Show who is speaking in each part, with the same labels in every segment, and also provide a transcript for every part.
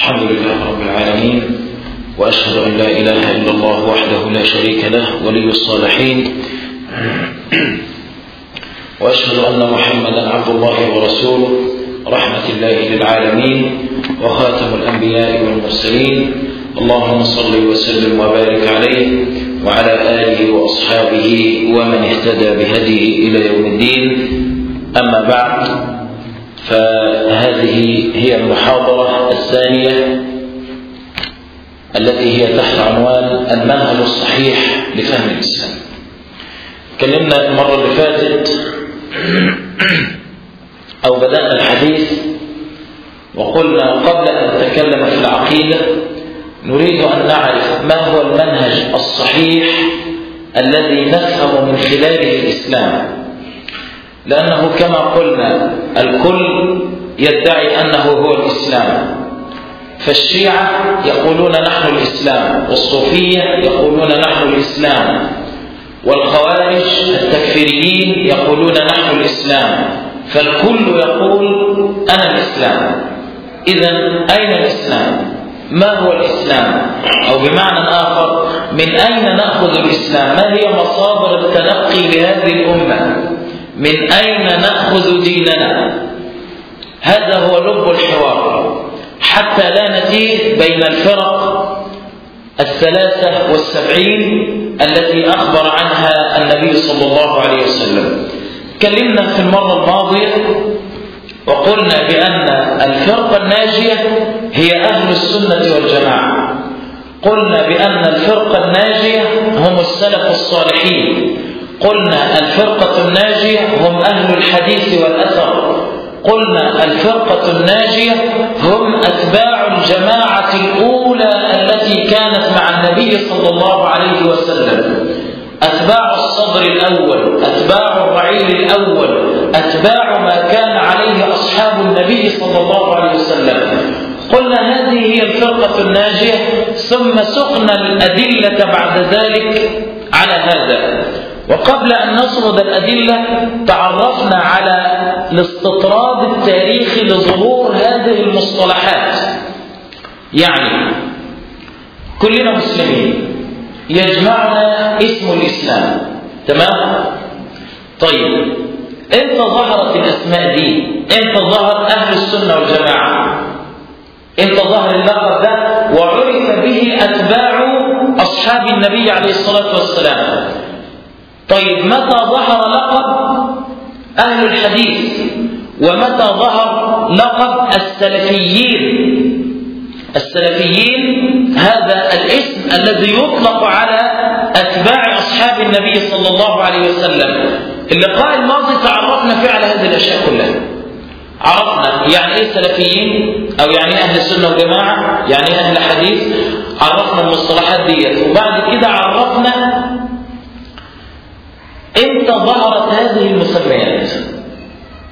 Speaker 1: الحمد لله رب العالمين وأشهد أن لا إله إلا الله وحده لا شريك له ولي الصالحين. وأشهد أن محمدا عبد الله ورسوله رحمة الله للعالمين وخاتم الأنبياء والمرسلين. اللهم صل وسلم وبارك عليه وعلى آله وأصحابه ومن اهتدى بهديه إلى يوم الدين. أما بعد فهذه هي المحاضرة الثانية التي هي تحت عنوان المنهج الصحيح لفهم الإسلام تكلمنا المرة اللي فاتت أو بدأنا الحديث وقلنا قبل أن نتكلم في العقيدة نريد أن نعرف ما هو المنهج الصحيح الذي نفهم من خلاله الإسلام. لأنه كما قلنا الكل يدعي أنه هو الإسلام. فالشيعة يقولون نحن الإسلام والصوفية يقولون نحن الإسلام والخوارج التكفيريين يقولون نحن الإسلام. فالكل يقول أنا الإسلام. إذا أين الإسلام؟ ما هو الإسلام؟ أو بمعنى آخر من أين نأخذ الإسلام؟ ما هي مصادر التلقي لهذه الأمة؟ من أين نأخذ ديننا؟ هذا هو لب الحوار. حتى لا نزيد بين الفرق الثلاثة والسبعين التي أخبر عنها النبي صلى الله عليه وسلم. تكلمنا في المرة الماضية وقلنا بأن الفرقة الناجية هي أهل السنة والجماعة. قلنا بأن الفرقة الناجية هم السلف الصالحين. قلنا الفرقة الناجية هم أهل الحديث والأثر. قلنا الفرقة الناجية هم أتباع الجماعة الأولى التي كانت مع النبي صلى الله عليه وسلم. أتباع الصدر الأول أتباع الرعيل الأول أتباع ما كان عليه أصحاب النبي صلى الله عليه وسلم. قلنا هذه هي الفرقة الناجية ثم سقنا الأدلة بعد ذلك على هذا. وقبل أن نسرد الأدلة تعرفنا على الاستطراد التاريخي لظهور هذه المصطلحات يعني كلنا مسلمين يجمعنا اسم الإسلام تمام؟ طيب إمتى ظهرت الأسماء دي؟ إمتى ظهر أهل السنة والجماعة؟ إمتى ظهر اللقب ده؟ وعرف به أتباع أصحاب النبي عليه الصلاة والسلام طيب متى ظهر لقب أهل الحديث؟ ومتى ظهر لقب السلفيين؟ السلفيين هذا الاسم الذي يطلق على أتباع أصحاب النبي صلى الله عليه وسلم. اللقاء الماضي تعرفنا فيه على هذه الأشياء كلها. عرفنا يعني إيه سلفيين أو يعني أهل السنة والجماعة؟ يعني إيه أهل الحديث؟ عرفنا المصطلحات ديت. وبعد كده عرفنا إمتى ظهرت هذه المسميات.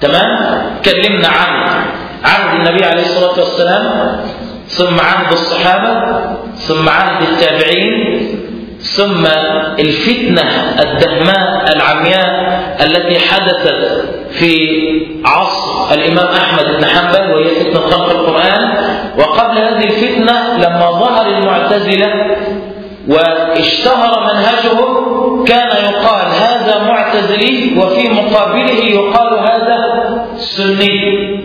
Speaker 1: تمام؟ كلمنا عن عهد النبي عليه الصلاة والسلام ثم عهد الصحابة ثم عهد التابعين ثم الفتنة الدهماء العمياء التي حدثت في عصر الإمام أحمد بن حنبل وهي فتنة خلق القرآن. وقبل هذه الفتنة لما ظهر المعتزلة واشتهر منهجهم كان يقال هذا معتزلي وفي مقابله يقال هذا سني.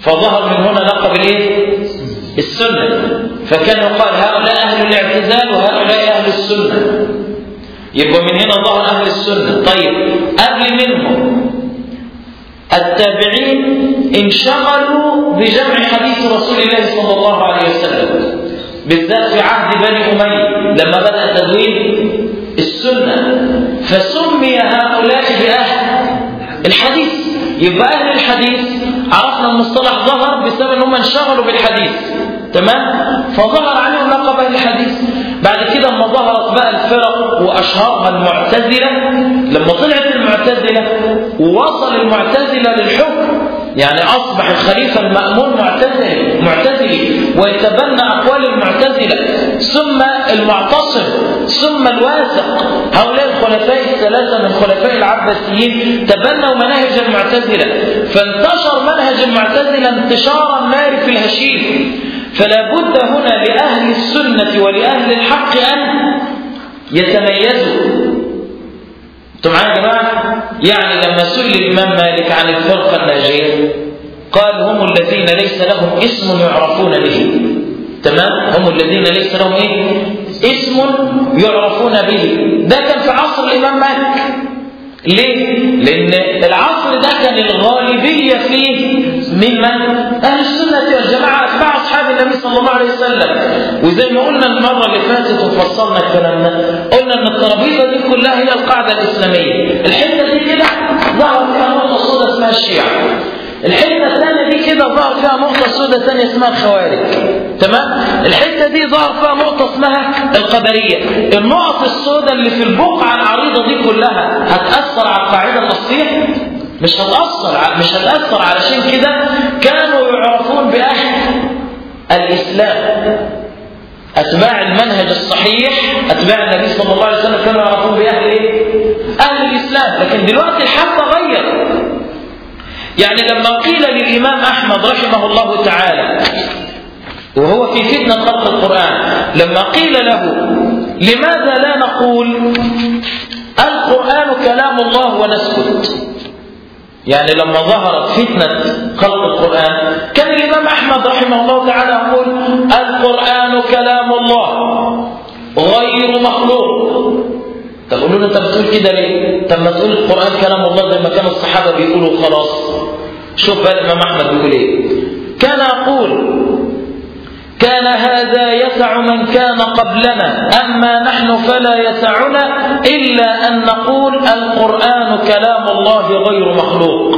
Speaker 1: فظهر من هنا لقب الايه؟ السنة. فكان يقال هؤلاء أهل الاعتزال وهؤلاء أهل السنة. يبقى من هنا ظهر أهل السنة. طيب قبل منهم التابعين انشغلوا بجمع حديث رسول الله صلى الله عليه وسلم. بالذات في عهد بني أمية لما بدأ تدوين السنة فسمي هؤلاء بأهل الحديث. يبقى أهل الحديث عرفنا المصطلح ظهر بسبب أنهم انشغلوا بالحديث. تمام؟ فظهر عليهم لقب الحديث. بعد كده لما ظهرت بقى الفرق وأشهرها المعتزلة لما طلعت المعتزلة ووصل المعتزلة للحكم. يعني أصبح الخليفة المأمون معتزلي معتزلي ويتبنى أقوال المعتزلة. ثم المعتصم ثم الواثق. هؤلاء الخلفاء الثلاثة من خلفاء العباسيين تبنوا مناهج المعتزلة. فانتشر منهج المعتزلة انتشارا نار في الهشيم. فلا بد هنا لأهل السنة ولأهل الحق أن يتميزوا. أنتم معايا يا جماعة؟ يعني لما سئل الإمام مالك عن الفرقة الناجية قال هم الذين ليس لهم اسم يعرفون به. تمام؟ هم الذين ليس لهم إيه؟ اسم يعرفون به. ده كان في عصر الإمام مالك. ليه؟ لأن العصر ده كان الغالبية فيه ممن؟ أهل السنة والجماعة. النبي صلى الله عليه وسلم. وزي ما قلنا المرة اللي فاتت وفصلنا الكلام ده قلنا أن الترابيزة دي كلها هي القاعدة الإسلامية. الحتة دي كده ظهر فيها نقطة سوداء اسمها الشيعة. الحتة الثانية دي كده ظهر فيها نقطة سوداء ثانية اسمها الخوارج. تمام؟ الحتة دي ظهر فيها نقطة اسمها القدرية. النقط السوداء اللي في البقعة العريضة دي كلها هتأثر على القاعدة الأصلية مش هتأثر مش هتأثر علشان كده كانوا يعرفون بأهل الإسلام. أتباع المنهج الصحيح أتباع النبي صلى الله عليه وسلم كانوا يعرفون بأهل إيه؟ أهل الإسلام. لكن دلوقتي الحال تغير. يعني لما قيل للإمام أحمد رحمه الله تعالى وهو في فتنة خلق القرآن لما قيل له لماذا لا نقول القرآن كلام الله ونسكت؟ يعني لما ظهرت فتنة خلق القرآن كان الإمام أحمد رحمه الله تعالى القرآن كلام الله. غير مخلوق. له انت بتقول كده ليه؟ طب ما تقول القرآن كلام الله زي ما كان الصحابة بيقولوا خلاص شوف بقى الإمام أحمد بيقول إيه. كان يقول كان هذا يسع من كان قبلنا أما نحن فلا يسعنا إلا أن نقول القرآن كلام الله غير مخلوق.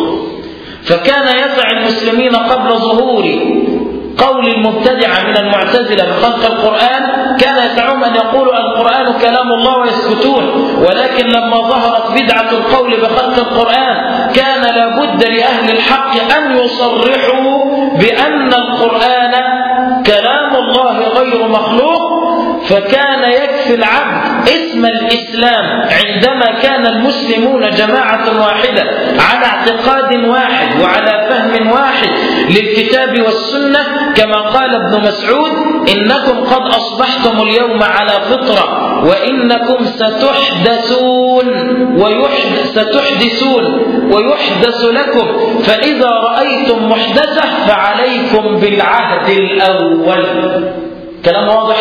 Speaker 1: فكان يسع المسلمين قبل ظهور قول المبتدعة من المعتزلة بخلق القرآن كان يسعهم أن يقولوا القرآن كلام الله ويسكتون ولكن لما ظهرت بدعة القول بخلق القرآن كان لابد لأهل الحق أن يصرحوا بأن القرآن كلام الله غير مخلوق فكان يكفي العبد اسم الإسلام عندما كان المسلمون جماعة واحدة على اعتقاد واحد وعلى فهم واحد للكتاب والسنة كما قال ابن مسعود إنكم قد أصبحتم اليوم على فطرة وإنكم ستحدثون ستحدثون ويحدث لكم فإذا رأيتم محدثة فعليكم بالعهد الأول. كلام واضح؟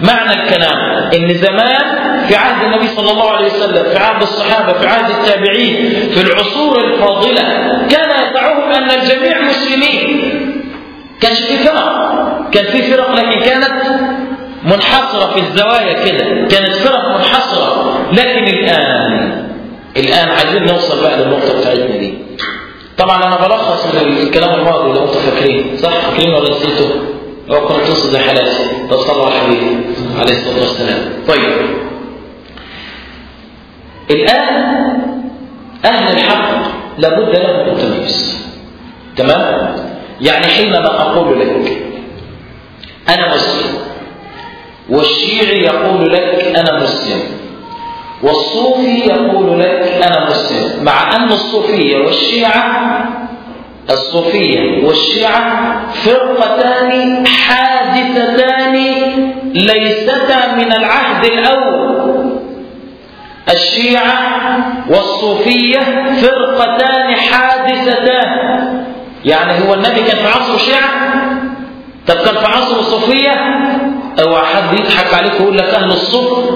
Speaker 1: معنى الكلام إن زمان في عهد النبي صلى الله عليه وسلم في عهد الصحابة في عهد التابعين في العصور الفاضلة كان يدعوهم أن الجميع مسلمين. كانش في فرق كان في فرق لكن كانت منحصرة في الزوايا كده. كانت فرق منحصرة. لكن الآن الآن عايزين نوصل بقى للنقطة بتاعتنا دي. طبعا أنا بلخص الكلام الماضي لو أنتم فاكرين صح؟ فاكرين ولا نسيتوا هو كنت تصل لو صلى على الحبيب عليه الصلاة والسلام. طيب. الآن أهل الحق لابد لهم من التمييز تمام؟ يعني حينما أقول لك أنا مسلم والشيعي يقول لك أنا مسلم والصوفي يقول لك أنا مسلم مع أن الصوفية والشيعة الصوفية والشيعة فرقتان حادثتان ليستا من العهد الأول. الشيعة والصوفية فرقتان حادثتان. يعني هو النبي كان في عصر الشيعة؟ طب كان في عصر الصوفية؟ اوعى حد يضحك عليك ويقول لك أهل الصوف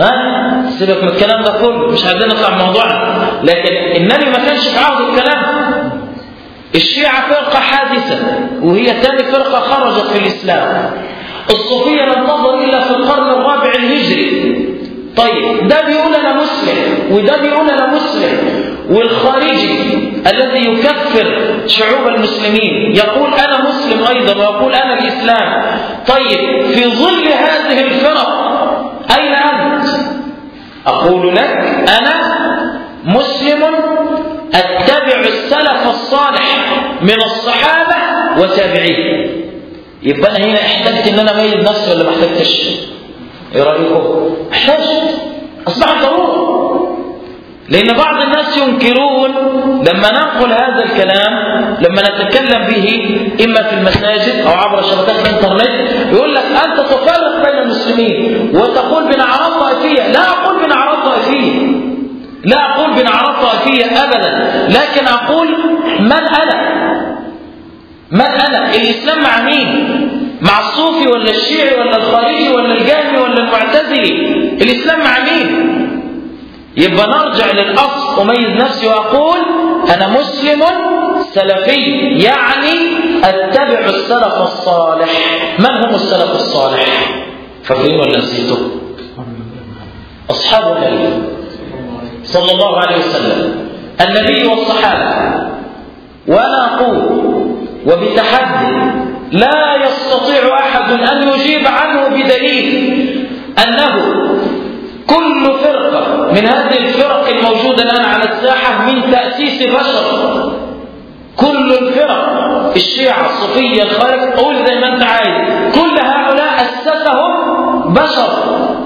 Speaker 1: ها؟ سيبك من الكلام ده كله مش عايزين نطلع موضوعنا. لكن النبي ما كانش في عهد الكلام. الشيعة فرقة حادثة وهي ثاني فرقة خرجت في الإسلام. الصوفية لم تظهر إلا في القرن الرابع الهجري. طيب ده بيقول أنا مسلم وده بيقول أنا مسلم. والخارجي الذي يكفر شعوب المسلمين يقول أنا مسلم أيضا ويقول أنا الإسلام. طيب في ظل هذه الفرق أين أنت؟ أقول لك أنا مسلم أتبع السلف الصالح. من الصحابة وتابعيه يبقى أنا هنا احتجت إن أنا أميز نفسي ولا ما احتجتش؟ إيه رأيكم؟ احتجت. أصبحت ضروره لأن بعض الناس ينكرون لما ننقل هذا الكلام لما نتكلم به إما في المساجد أو عبر شبكات الإنترنت يقول لك أنت تفرق بين المسلمين وتقول بنعرات طائفية لا أقول بنعرات طائفية لا أقول بنعرات طائفية أبدا. لكن أقول من أنا؟ من أنا؟ الإسلام مع مين؟ مع الصوفي ولا الشيعي ولا الخارجي ولا الجهمي ولا المعتزلي؟ الإسلام مع مين؟ يبقى نرجع للأصل أميز نفسي وأقول أنا مسلم سلفي يعني أتبع السلف الصالح. من هم السلف الصالح؟ فاكرين ولا نسيتوا؟ أصحاب النبي صلى الله عليه وسلم. النبي والصحابة. وأنا أقول وبتحدي لا يستطيع أحد أن يجيب عنه بدليل أنه كل فرقة من هذه الفرق الموجودة الآن على الساحة من تأسيس بشر كل الفرق الشيعة الصوفية الخارج قول زي ما أنت عايز. كل هؤلاء أسسهم بشر.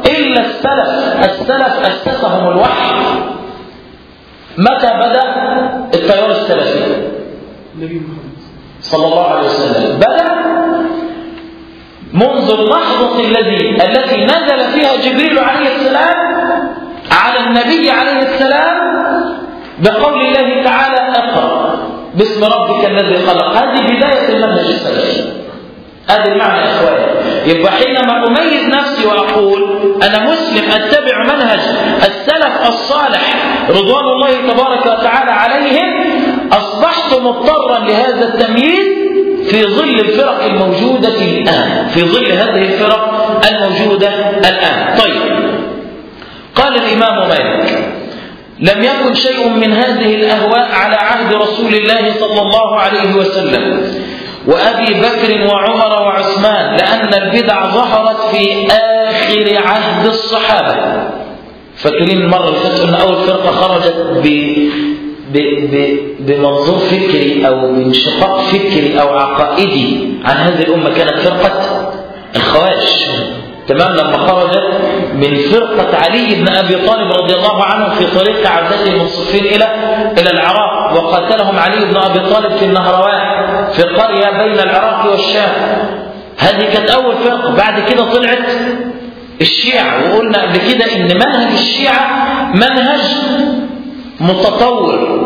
Speaker 1: إلا السلف السلف أسسهم الوحي. متى بدأ التيار السلفي؟ صلى الله عليه وسلم. بدأ منذ اللحظة الذي التي نزل فيها جبريل عليه السلام على النبي عليه السلام بقول الله تعالى اقرأ. باسم ربك الذي خلق. هذه بداية المنهج السلفي. هذا المعنى يا إخواني. يبقى حينما أميز نفسي وأقول أنا مسلم أتبع منهج السلف الصالح رضوان الله تبارك وتعالى عليهم أصبحت مضطرا لهذا التمييز في ظل الفرق الموجودة الآن في ظل هذه الفرق الموجودة الآن. طيب قال الإمام مالك لم يكن شيء من هذه الأهواء على عهد رسول الله صلى الله عليه وسلم وأبي بكر وعمر وعثمان لأن البدع ظهرت في آخر عهد الصحابة. فاكرين المرة اللي فاتت أن أول فرقة خرجت بمنظور فكري أو بانشقاق فكري أو عقائدي عن هذه الأمة كانت فرقة الخوارج. تمام؟ لما خرجت من فرقة علي بن أبي طالب رضي الله عنه في طريق عودته من إلى إلى العراق وقاتلهم علي بن أبي طالب في النهروان في قرية بين العراق والشام. هذه كانت أول فرقة. بعد كده طلعت الشيعة وقلنا قبل كده إن منهج الشيعة منهج متطور.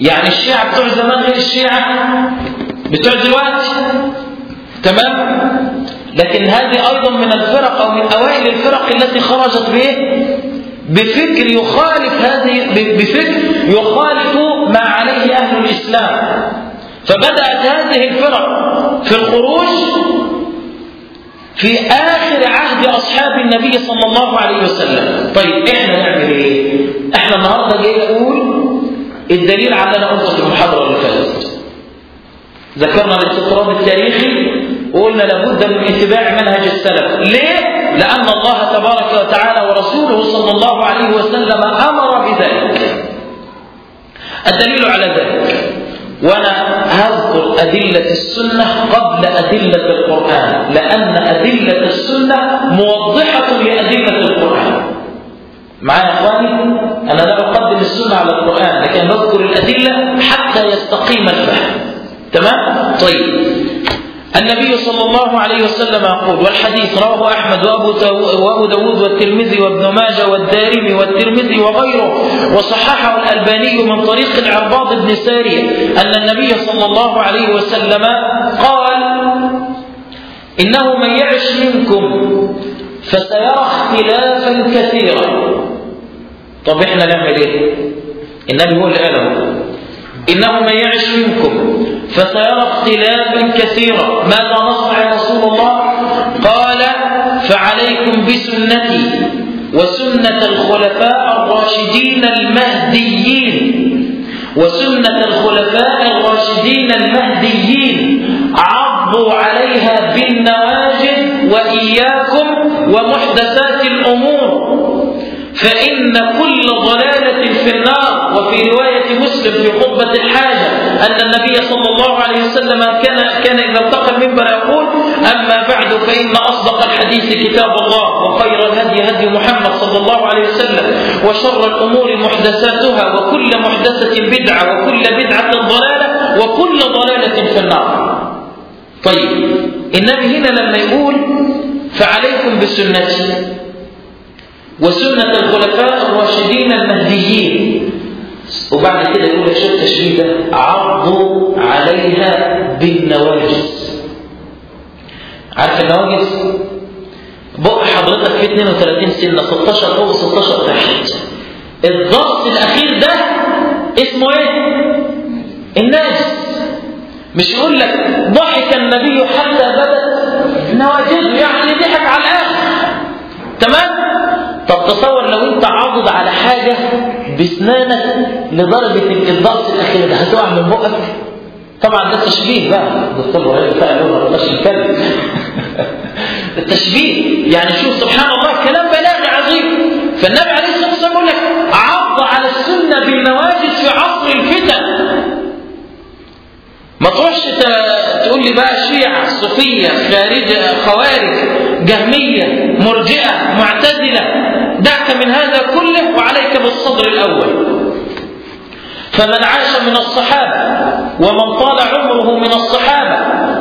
Speaker 1: يعني الشيعة بتوع زمان غير الشيعة؟ بتوع دلوقتي؟ تمام؟ لكن هذه أيضا من الفرق أو من أوائل الفرق التي خرجت به بفكر يخالف هذه بفكر يخالف ما عليه أهل الإسلام. فبدأت هذه الفرق في الخروج في آخر عهد أصحاب النبي صلى الله عليه وسلم. طيب إحنا نعمل إيه؟ إحنا النهاردة جاي نقول الدليل على أنا قلته في المحاضرة اللي فاتت. ذكرنا الاستطراد التاريخي وقلنا لابد من اتباع منهج السلف. ليه؟ لأن الله تبارك وتعالى ورسوله صلى الله عليه وسلم أمر بذلك. الدليل على ذلك. وأنا هذكر أدلة السنة قبل أدلة القرآن لأن أدلة السنة موضحة لأدلة القرآن. معايا يا إخواني؟ أنا لا أقدم السنة على القرآن لكن بذكر الأدلة حتى يستقيم الفهم تمام؟ طيب. النبي صلى الله عليه وسلم يقول والحديث رواه أحمد وأبو, داود والترمذي وابن ماجه والدارمي والترمذي وغيره وصححه الألباني من طريق العرباض بن سارية أن النبي صلى الله عليه وسلم قال إنه من يعش منكم فسيرى اختلافا كثيرا. طب إحنا نعمل إيه؟ النبي هو اللي قاله إنه من يعش منكم فسيرى اختلافا كثيرا. ماذا نصنع يا رسول الله؟ قال فعليكم بسنتي وسنة الخلفاء الراشدين المهديين. وسنة الخلفاء الراشدين المهديين. عضوا عليها بالنواجذ وإياكم ومحدثات الأمور. فإن كل ضلالة في النار وفي رواية مسلم في خطبة الحاجة أن النبي صلى الله عليه وسلم كان كان إذا التقى المنبر يقول أما بعد فإن أصدق الحديث كتاب الله وخير الهدي هدي محمد صلى الله عليه وسلم وشر الأمور محدثاتها وكل محدثة بدعة وكل بدعة ضلالة وكل ضلالة في النار. طيب النبي هنا لما يقول فعليكم بسنتي. وسنة الخلفاء الراشدين المهديين. وبعد كده يقول لك شوف التشبيه ده عضوا عليها بالنواجس. عارف النواجس؟ بق حضرتك في 32 سنة 16 فوق 16 تحت. الضغط الأخير ده اسمه إيه؟ الناجس مش يقول لك ضحك النبي حتى بدت نواجذه يعني ضحك على الآخر. تمام؟ طب تصور لو انت عاضد على حاجة بسنانك لدرجة الضغط الأخير ده هتقع من بقك. طبعا ده تشبيه بقى. الدكتور إبراهيم بتاع اللغة مش الكلام التشبيه يعني شوف سبحان الله كلام بلاغي عظيم. فالنبي عليه الصلاة والسلام يقول لك عض على السنة بالنواجذ في عصر الفتن. ما تروحش تقول لي بقى شيعة صوفية خارجة خوارج. جهمية مرجئة معتزلة. دعك من هذا كله وعليك بالصدر الأول. فمن عاش من الصحابة ومن طال عمره من الصحابة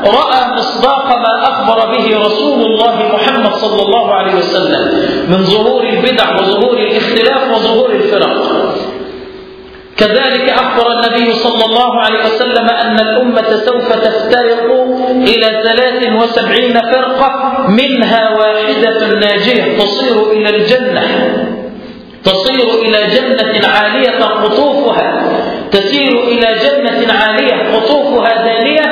Speaker 1: رأى مصداق ما أخبر به رسول الله محمد صلى الله عليه وسلم من ظهور البدع وظهور الاختلاف وظهور الفرق. كذلك أخبر النبي صلى الله عليه وسلم أن الأمة سوف تفترق إلى ثلاث وسبعين فرقة منها واحدة ناجية تصير إلى الجنة. تصير إلى جنة عالية قطوفها. تسير إلى جنة عالية قطوفها دانية.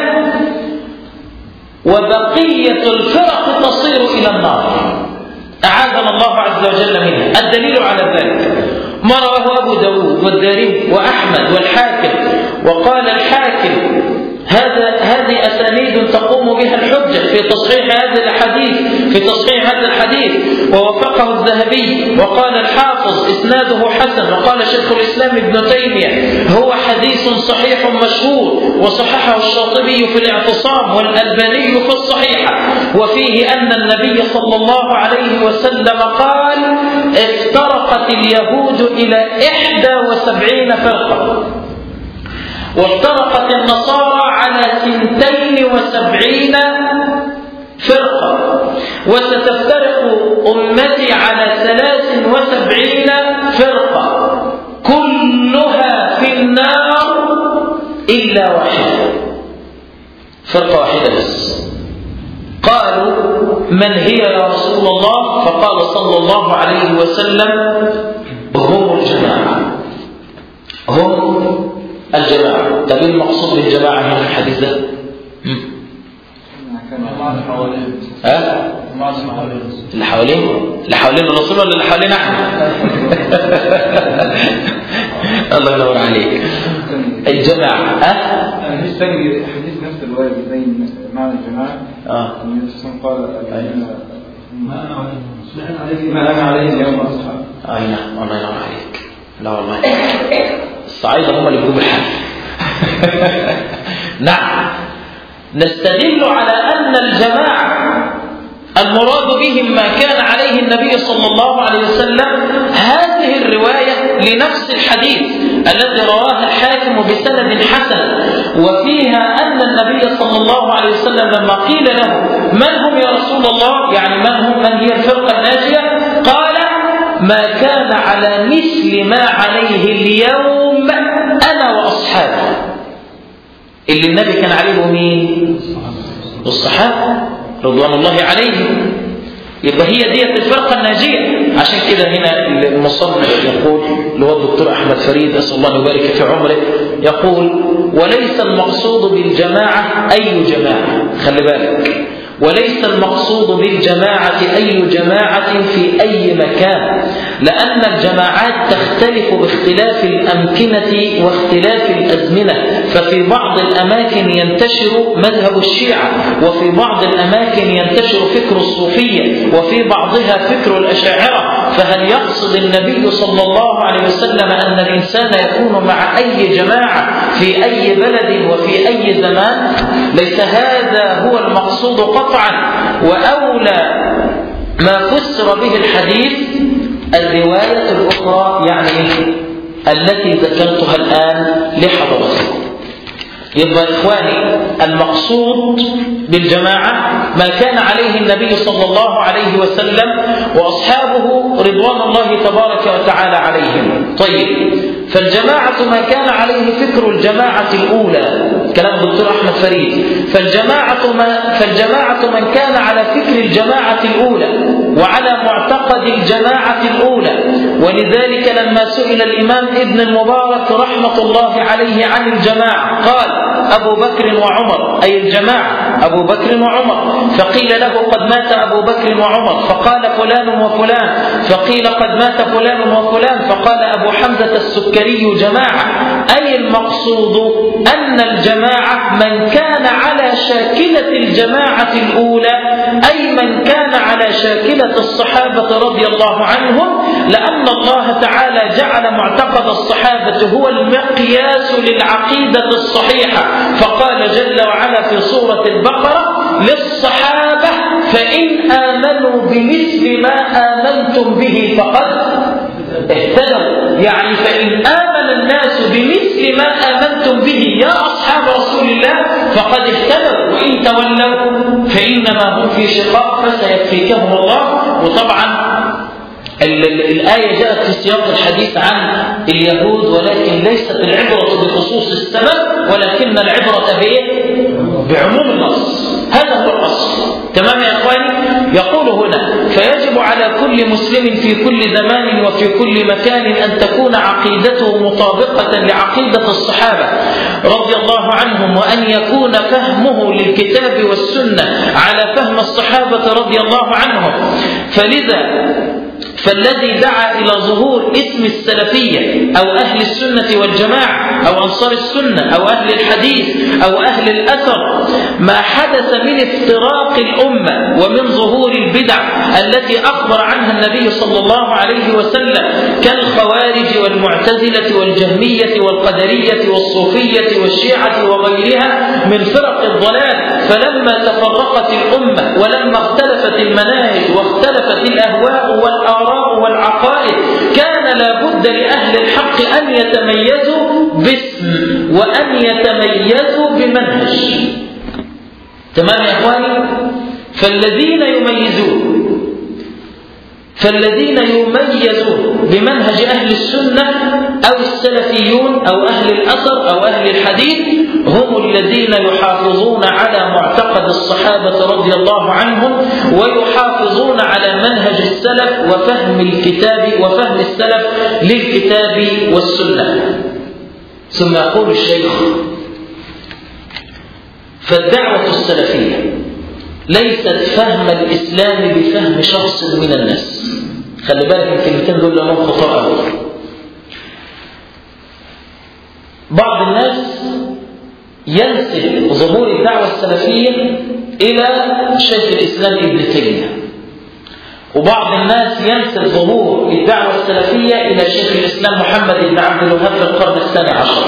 Speaker 1: وبقية الفرق تصير إلى النار. أعاذنا الله عز وجل منها الدليل على ذلك. ما رواه أبو داود والدارمي وأحمد والحاكم وقال الحاكم هذا هذه أسانيد تقوم بها الحجة في تصحيح هذا الحديث في تصحيح هذا الحديث. ووفقه الذهبي وقال الحافظ إسناده حسن وقال شيخ الإسلام ابن تيمية هو حديث صحيح مشهور وصححه الشاطبي في الاعتصام والألباني في الصحيحة. وفيه أن النبي صلى الله عليه وسلم قال افترقت اليهود إحدى وسبعين فرقة. وافترقت النصارى على سنتين وسبعين فرقة. وستفترق أمتي على ثلاث وسبعين فرقة. كلها في النار إلا واحدة. فرقة واحدة بس. قالوا من هي يا رسول الله؟ فقال صلى الله عليه وسلم هم الجماعة. هم الجماعة طب إيه المقصود بالجماعة هنا الحديث ده؟ ها؟ اللي حواليه اللي حوالين الرسول ولا اللي حوالين إحنا؟ الله ينور عليك الجماعة ها؟
Speaker 2: حديث ثاني حديث نفس الرواية بين معنى الجماعة
Speaker 1: آه
Speaker 2: النبي صلى الله عليه وسلم قال ما أنا عليه اليوم أصحاب
Speaker 1: اي نعم الله ينور عليك لا والله الصعايدة هم اللي بيجيبوا الحل نعم. نستدل على أن الجماعة المراد بهم ما كان عليه النبي صلى الله عليه وسلم هذه الرواية لنفس الحديث الذي رواه الحاكم بسند حسن. وفيها أن النبي صلى الله عليه وسلم لما قيل له من هم يا رسول الله؟ يعني من هم؟ من هي الفرقة الناجية؟ قال ما كان على مثل ما عليه اليوم أنا وأصحابي اللي النبي كان عليه مين؟ الصحابة رضوان الله عليهم. يبقى هي ديت الفرقة الناجية. عشان كده هنا المصنف يقول اللي هو الدكتور أحمد فريد أسأل الله أن يبارك في عمره يقول وليس المقصود بالجماعة أي جماعة. خلي بالك. وليس المقصود بالجماعة أي جماعة في أي مكان لأن الجماعات تختلف باختلاف الأمكنة واختلاف الأزمنة. ففي بعض الأماكن ينتشر مذهب الشيعة وفي بعض الأماكن ينتشر فكر الصوفية وفي بعضها فكر الأشاعرة. فهل يقصد النبي صلى الله عليه وسلم أن الإنسان يكون مع أي جماعة في أي بلد وفي أي زمان؟ ليس هذا هو المقصود قطعا وأولى ما فسر به الحديث الرواية الأخرى يعني؟ التي ذكرتها الآن لحضرتكم يبقى إخواني المقصود بالجماعة ما كان عليه النبي صلى الله عليه وسلم وأصحابه رضوان الله تبارك وتعالى عليهم طيب فالجماعة ما كان عليه فكر الجماعة الأولى كلام دكتور أحمد فريد. فالجماعة, ما فالجماعة من كان على فكر الجماعة الأولى وعلى معتقد الجماعة الأولى. ولذلك لما سئل الإمام ابن المبارك رحمة الله عليه عن الجماعة قال أبو بكر وعمر. أي الجماعة أبو بكر وعمر. فقيل له قد مات أبو بكر وعمر. فقال فلان وفلان. فقيل قد مات فلان وفلان. فقال أبو حمزة السكري جماعة. أي المقصود أن الجماعة من كان على شاكلة الجماعة الأولى أي من كان على شاكلة الصحابة رضي الله عنهم لأن الله تعالى جعل معتقد الصحابة هو المقياس للعقيدة الصحيحة. فقال جل وعلا في سورة البقرة للصحابة فإن آمنوا بمثل ما آمنتم به فقد اهتدوا يعني فإن آمن الناس بمثل ما آمنتم به يا أصحاب رسول الله فقد اهتدوا وإن تولوا فإنما هم في شقاق فسيكفيكهم الله. وطبعا الآية جاءت في سياق الحديث عن اليهود ولكن ليست العبرة بخصوص السبب ولكن العبرة بإيه؟ بعموم النص. هذا هو الأصل تمام يا أخواني؟ يقول هنا فيجب على كل مسلم في كل زمان وفي كل مكان أن تكون عقيدته مطابقة لعقيدة الصحابة رضي الله عنهم وأن يكون فهمه للكتاب والسنة على فهم الصحابة رضي الله عنهم. فلذا فالذي دعا إلى ظهور اسم السلفية أو أهل السنة والجماعة أو أنصار السنة أو أهل الحديث أو أهل الأثر ما حدث من افتراق الأمة ومن ظهور البدع التي أخبر عنها النبي صلى الله عليه وسلم كالخوارج والمعتزلة والجهمية والقدرية والصوفية والشيعة وغيرها من فرق الضلال. فلما تفرقت الأمة ولما اختلفت المناهج واختلفت الأهواء والآراء والعقائد كان لا بد لأهل الحق أن يتميزوا باسم وأن يتميزوا بمنهج. تمام يا إخواني؟ فالذين يميزون فالذين يميزون بمنهج أهل السنة أو السلفيون أو أهل الأثر أو أهل الحديث هم الذين يحافظون على معتقد الصحابة رضي الله عنهم ويحافظون على منهج السلف وفهم الكتاب وفهم السلف للكتاب والسنة. ثم يقول الشيخ فالدعوة السلفية ليست فهم الإسلام بفهم شخص من الناس. خلي بالك الكلمتين دول لهم أول بعض الناس ينسب ظهور الدعوة السلفية إلى شيخ الإسلام ابن تيمية. وبعض الناس ينسب ظهور الدعوة السلفية إلى شيخ الإسلام محمد بن عبد الوهاب في القرن الثاني عشر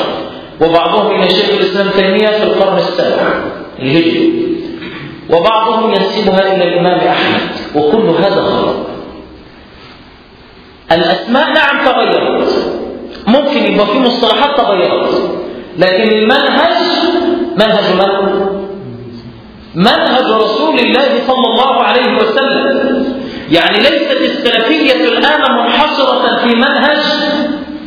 Speaker 1: وبعضهم إلى شيخ الإسلام تيمية في القرن السابع الهجري. وبعضهم ينسبها إلى الإمام أحمد وكل هذا غلط الأسماء نعم تغيرت. ممكن يبقى في مصطلحات تغيرت لكن المنهج منهج من؟ منهج رسول الله صلى الله عليه وسلم. يعني ليست السلفية الآن منحصرة في منهج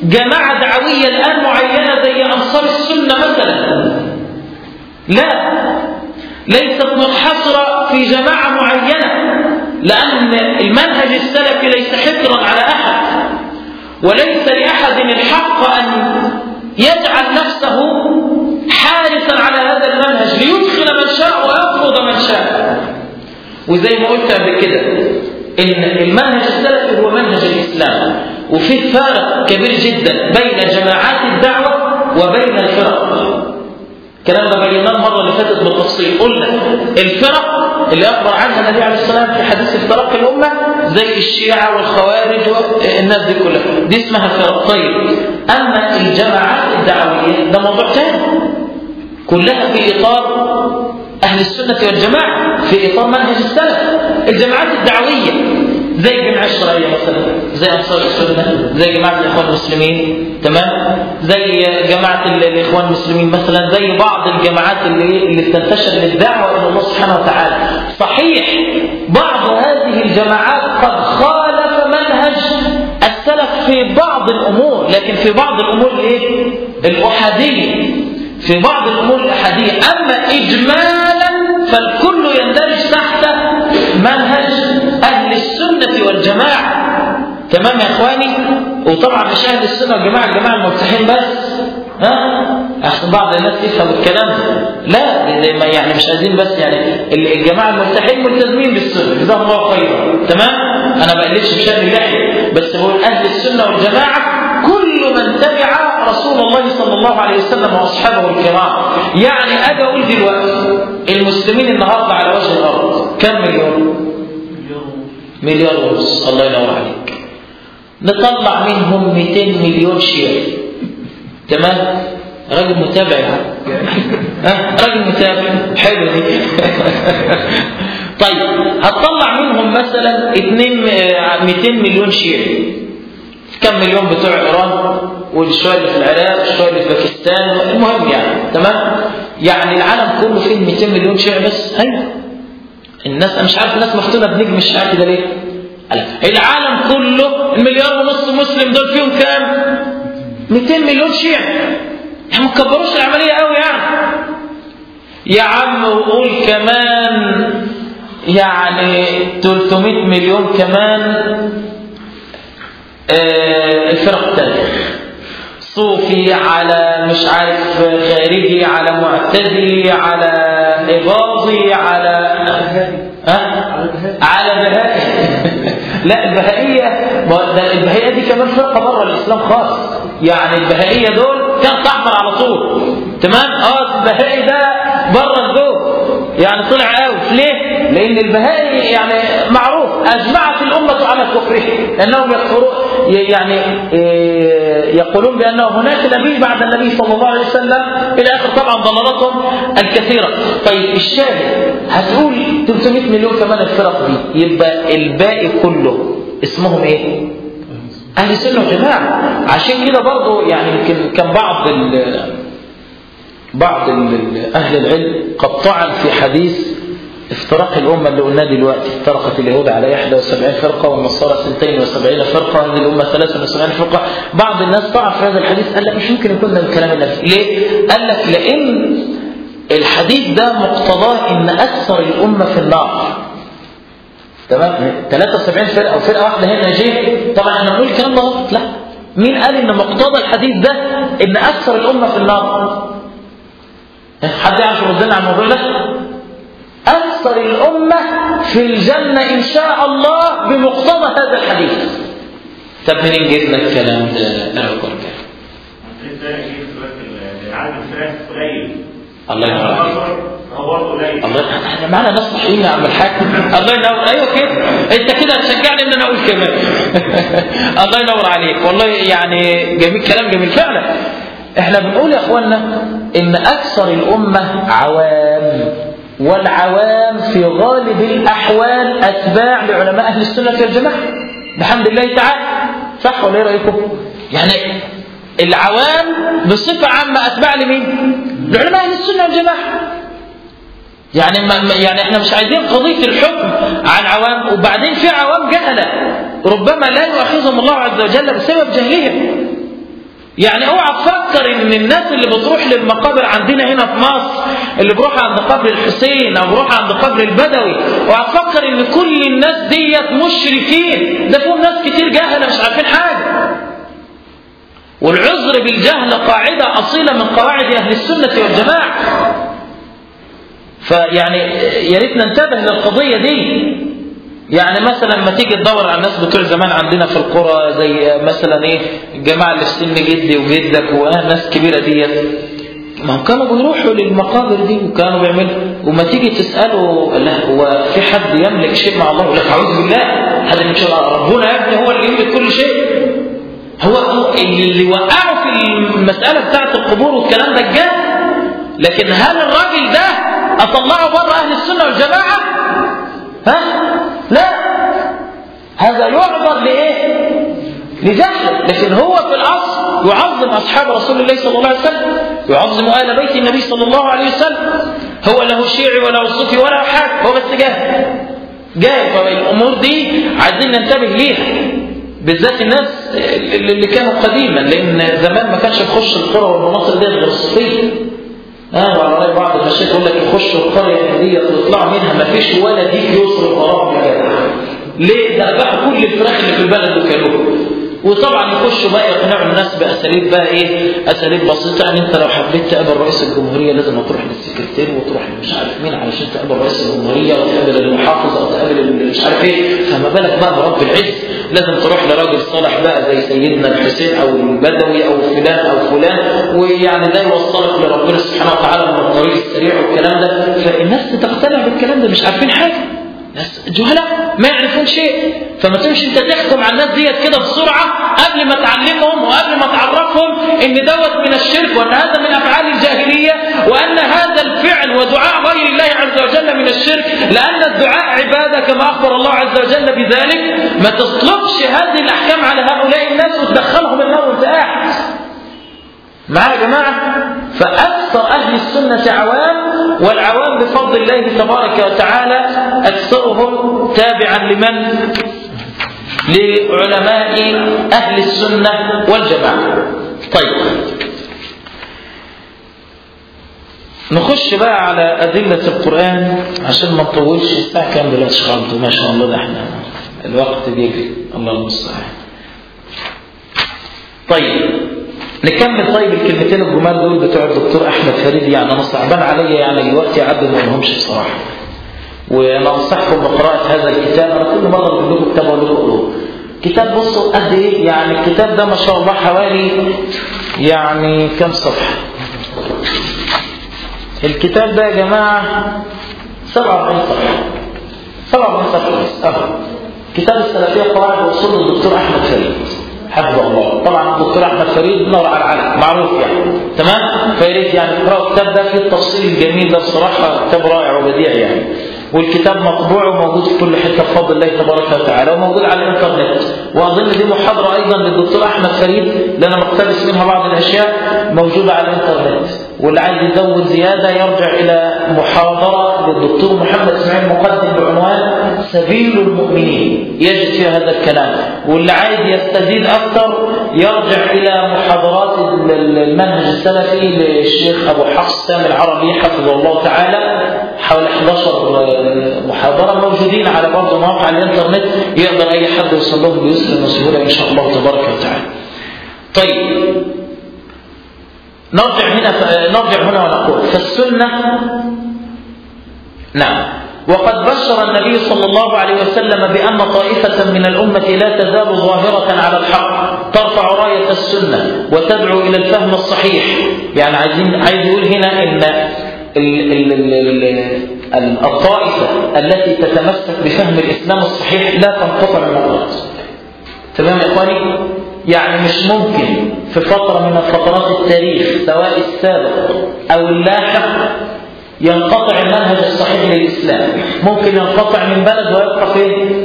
Speaker 1: جماعة دعوية الآن معينة زي أنصار السنة مثلا. لا. ليست منحصرة في جماعة معينة لأن المنهج السلفي ليس حكرا على أحد وليس لأحد الحق أن يجعل نفسه حارسا على هذا المنهج ليدخل من شاء ويطرد من شاء. وزي ما قلت قبل كده إن المنهج السلفي هو منهج الإسلام وفيه فارق كبير جدا بين جماعات الدعوة وبين الفرق. الكلام ده بيناه المره اللي فاتت بالتفصيل. قلنا الفرق اللي أخبر عنها النبي عليه الصلاة والسلام في حديث افتراق الأمة زي الشيعة والخوارج والناس دي كلها. دي اسمها فرق. طيب أما الجماعات الدعوية ده موضوع ثاني كلها في إطار أهل السنة والجماعة في إطار منهج السلف. الجماعات الدعوية زي الجماعة الشرعية مثلا زي أنصار السنة زي جماعة الإخوان المسلمين تمام؟ زي جماعة ال- الإخوان المسلمين مثلا زي بعض الجماعات اللي اللي بتنتشر للدعوة إلى الله سبحانه وتعالى. صحيح بعض هذه الجماعات قد خالف منهج السلف في بعض الأمور لكن في بعض الأمور الإيه؟ الأحادية. في بعض الأمور الأحادية. أما إجمالا فالكل يندرج تحت منهج والجماعة. تمام يا إخواني؟ وطبعا مش أهل السنة والجماعة الجماعة المرتاحين بس ها؟ أحسن بعض الناس يفهم الكلام لا ما يعني مش عايزين بس يعني الجماعة المرتاحين ملتزمين بالسنة. جزاهم الله خيرا. تمام؟ أنا بقللش بشأن اللحية بس بقول أهل السنة والجماعة كل من تبع رسول الله صلى الله عليه وسلم وأصحابه الكرام. يعني أجي أقول دلوقتي المسلمين النهارده على وجه الأرض كم مليون؟ مليار ونص الله ينور عليك نطلع منهم 200 مليون شيعي تمام راجل متابع ها راجل متابع حلو دي طيب هتطلع منهم مثلا 2 200 مليون شيعي كم مليون بتوع ايران والشويه اللي في العراق والشويه اللي في باكستان المهم يعني تمام يعني العالم كله فيه 200 مليون شيعي بس أيوه الناس مش عارف الناس مفتونه بنجم الشيعة كده ليه؟ العالم كله المليار ونص مسلم دول فيهم كام؟ 200 مليون شيعي يعني ما تكبروش العملية قوي يعني. يا عم وقول كمان يعني 300 مليون كمان آه الفرق الثانية صوفي على مش عارف خارجي على معتزلي على إباضي على ها؟ على بهائي لا البهائية ده البهائية دي كمان فرقة بره الإسلام خالص. يعني البهائية دول كان أحمر على طول. تمام؟ آه البهائي ده بره الجو يعني طلع اوت ليه؟ لأن البهائي يعني معروف. أجمعت الأمة على كفره. لأنهم يكفرون يعني يقولون بأنه هناك نبي بعد النبي صلى الله عليه وسلم إلى آخر طبعا ضلالتهم الكثيرة. طيب الشاهد هتقول 300 مليون كمان الفرق دي. يبقى الباقي كله اسمهم إيه؟ أهل السنة والجماعة. عشان كده برضه يعني يمكن كان بعض ال بعض أهل العلم قد طعن في حديث افتراق الأمة اللي قلناه دلوقتي افترقت اليهود على 71 فرقة والنصارى 72 فرقة هذه الأمة 73 فرقة. بعض الناس طعن في هذا الحديث قال لك مش ممكن يكون من كلام النبي ليه؟ قال لك لأن الحديث ده مقتضاه إن أكثر الأمة في النار. تمام؟ 73 فرقة أو فرقة واحدة هنا جه طبعا إحنا بنقول الكلام ده غلط. لا. مين قال إن مقتضى الحديث ده إن أكثر الأمة في النار؟ حد يعرف يرد لنا على الموضوع ده؟ أكثر الأمة في الجنة إن شاء الله بمقتضى هذا الحديث. طب منين جبنا الكلام ده أنا بقول
Speaker 3: قليل
Speaker 1: الله ينور الله إحنا معانا ناس صحيين يا عم الحاج. الله ينور. أيوه كده أنت كده هتشجعني إن أنا أقول كمان الله ينور عليك. والله يعني جميل كلام جميل. فعلا. إحنا بنقول يا اخوانا إن أكثر الأمة عوام. والعوام في غالب الأحوال أتباع لعلماء أهل السنة والجماعة. بحمد الله تعالى. صح ولا إيه رأيكم؟ يعني العوام بصفة عامة أتباع لمين؟ لعلماء أهل السنة والجماعة. يعني ما يعني إحنا مش عايزين قضية الحكم عن عوام. وبعدين في عوام جهلة. ربما لا يؤاخذهم الله عز وجل بسبب جهلهم. يعني اوعى تفكر ان الناس اللي بتروح للمقابر عندنا هنا في مصر اللي بروح عند قبر الحسين أو بروح عند قبر البدوي اوعى تفكر ان كل الناس ديت مشركين. ده فيهم ناس كتير جهله مش عارفين حاجة. والعذر بالجهل قاعدة أصيلة من قواعد أهل السنة والجماعة. فيعني يا ريت ننتبه للقضية دي. يعني مثلا لما تيجي تدور على الناس بتوع زمان عندنا في القرى زي مثلا إيه الجماعه اللي في سن جدي وجدك وناس كبيرة ديت. ما كانوا بيروحوا للمقابر دي وكانوا بيعملوا. وما تيجي تسأله لا هو في حد يملك شيء مع الله؟ لك أعوذ بالله من شاء ربنا يا ابني هو اللي يملك كل شيء. هو اللي وقعوا في المسألة بتاعت القبور والكلام ده الجهل لكن هل الراجل ده أطلعه بره أهل السنة والجماعة؟ ها؟ لا. هذا يعذر لإيه؟ لجهل لكن هو في الاصل يعظم أصحاب رسول الله صلى الله عليه وسلم يعظم آل بيت النبي صلى الله عليه وسلم. هو له شيعي ولا صوفي ولا حاجة هو بس جاهل. جاهل. فالامور دي عايزين ننتبه ليها بالذات الناس اللي كانوا قديما لأن زمان ما كانش يخش القرى والمناطق دي غير الصوفية. آه وعلى رأي بعض المشايخ يقول لك يخشوا القرية دي ويطلعوا منها ما فيش ولا ديك يوصل وراهم لجنة ليه؟ ده ذبحوا كل الفراخ اللي في البلد وكلوها وطبعا يخشوا بقى يقنعوا الناس بأساليب بقى إيه؟ أساليب بسيطة. يعني أنت لو حبيت تقابل رئيس الجمهورية لازم تروح للسكرتير وتروح مش عارف مين علشان تقابل رئيس الجمهورية وتقابل المحافظ أو تقابل مش عارف إيه. فما بالك بقى برب العز. لازم تروح لراجل صالح بقى زي سيدنا الحسين أو البدوي أو فلان أو فلان ويعني ده يوصلك لربنا سبحانه وتعالى من الطريق السريع والكلام ده. فالناس تقتنع بالكلام ده مش عارفين حاجة. ناس جهلاء ما يعرفون شيء. فما تمشي أنت تحكم على الناس ديت كده بسرعة قبل ما تعلمهم وقبل ما تعرفهم إن دوت من الشرك وإن هذا من أفعال الجاهلية. وأن هذا الفعل ودعاء غير الله عز وجل من الشرك لأن الدعاء عبادة كما أخبر الله عز وجل بذلك ما تطلقش هذه الأحكام على هؤلاء الناس وتدخلهم النار وانت قاعد معايا يا جماعة؟ فأكثر أهل السنة عوام والعوام بفضل الله تبارك وتعالى أكثرهم تابعا لمن؟ لعلماء أهل السنة والجماعة. طيب. نخش بقى على أدلة القرآن عشان ما نطولش الساعة كام دلوقتي شغلته ما شاء الله ده إحنا الوقت بيجري. الله المستعان. طيب نكمل طيب الكلمتين الجمال دول بتوع الدكتور أحمد فريد يعني أنا صعبان عليا يعني الوقت يعدي ما لهمش بصراحة. وأنا أنصحكم بقراءة هذا الكتاب. أنا كل مرة بقول لكم كتاب أقول لكم قولوه كتاب بصوا قد إيه؟ يعني الكتاب ده ما شاء الله حوالي يعني كم صفحة؟ الكتاب ده يا جماعة 47 صفحه 47 صفحه كتاب السلفية قواعد وصول للدكتور أحمد فريد. حفظه الله. طبعا الدكتور أحمد فريد نور على العالم معروف يعني. تمام؟ فياريت يعني اقراوا الكتاب ده فيه التفصيل الجميل ده بصراحة كتاب رائع وبديع يعني. والكتاب مطبوع وموجود في كل حتة بفضل الله تبارك وتعالى وموجود على الإنترنت. وأظن دي محاضرة أيضا للدكتور أحمد فريد اللي أنا مقتبس منها بعض الأشياء موجودة على الإنترنت. واللي عايز يزود زيادة يرجع إلى محاضرة للدكتور محمد إسماعيل مقدم بعنوان سبيل المؤمنين. يجد فيها هذا الكلام. واللي عايز يستزيد أكثر يرجع إلى محاضرات المنهج السلفي للشيخ أبو حفص العربي حفظه الله تعالى. حوالي 11 محاضرة موجودين على بعض مواقع الإنترنت يقدر أي حد يوصل لهم بيسر وسهولة إن شاء الله تبارك وتعالى. طيب. نرجع هنا نرجع هنا ونقول فالسنة نعم. وقد بشر النبي صلى الله عليه وسلم بأن طائفة من الأمة لا تزال ظاهرة على الحق ترفع راية السنة وتدعو إلى الفهم الصحيح. يعني عايزين عايز يقول هنا إن الطائفة التي تتمسك بفهم الإسلام الصحيح لا تنقطع الأرض تمام يا إخواني؟ يعني مش ممكن في فترة من فترات التاريخ سواء السابق أو اللاحق ينقطع المنهج الصحيح للإسلام ممكن ينقطع من بلد ويبقى فين؟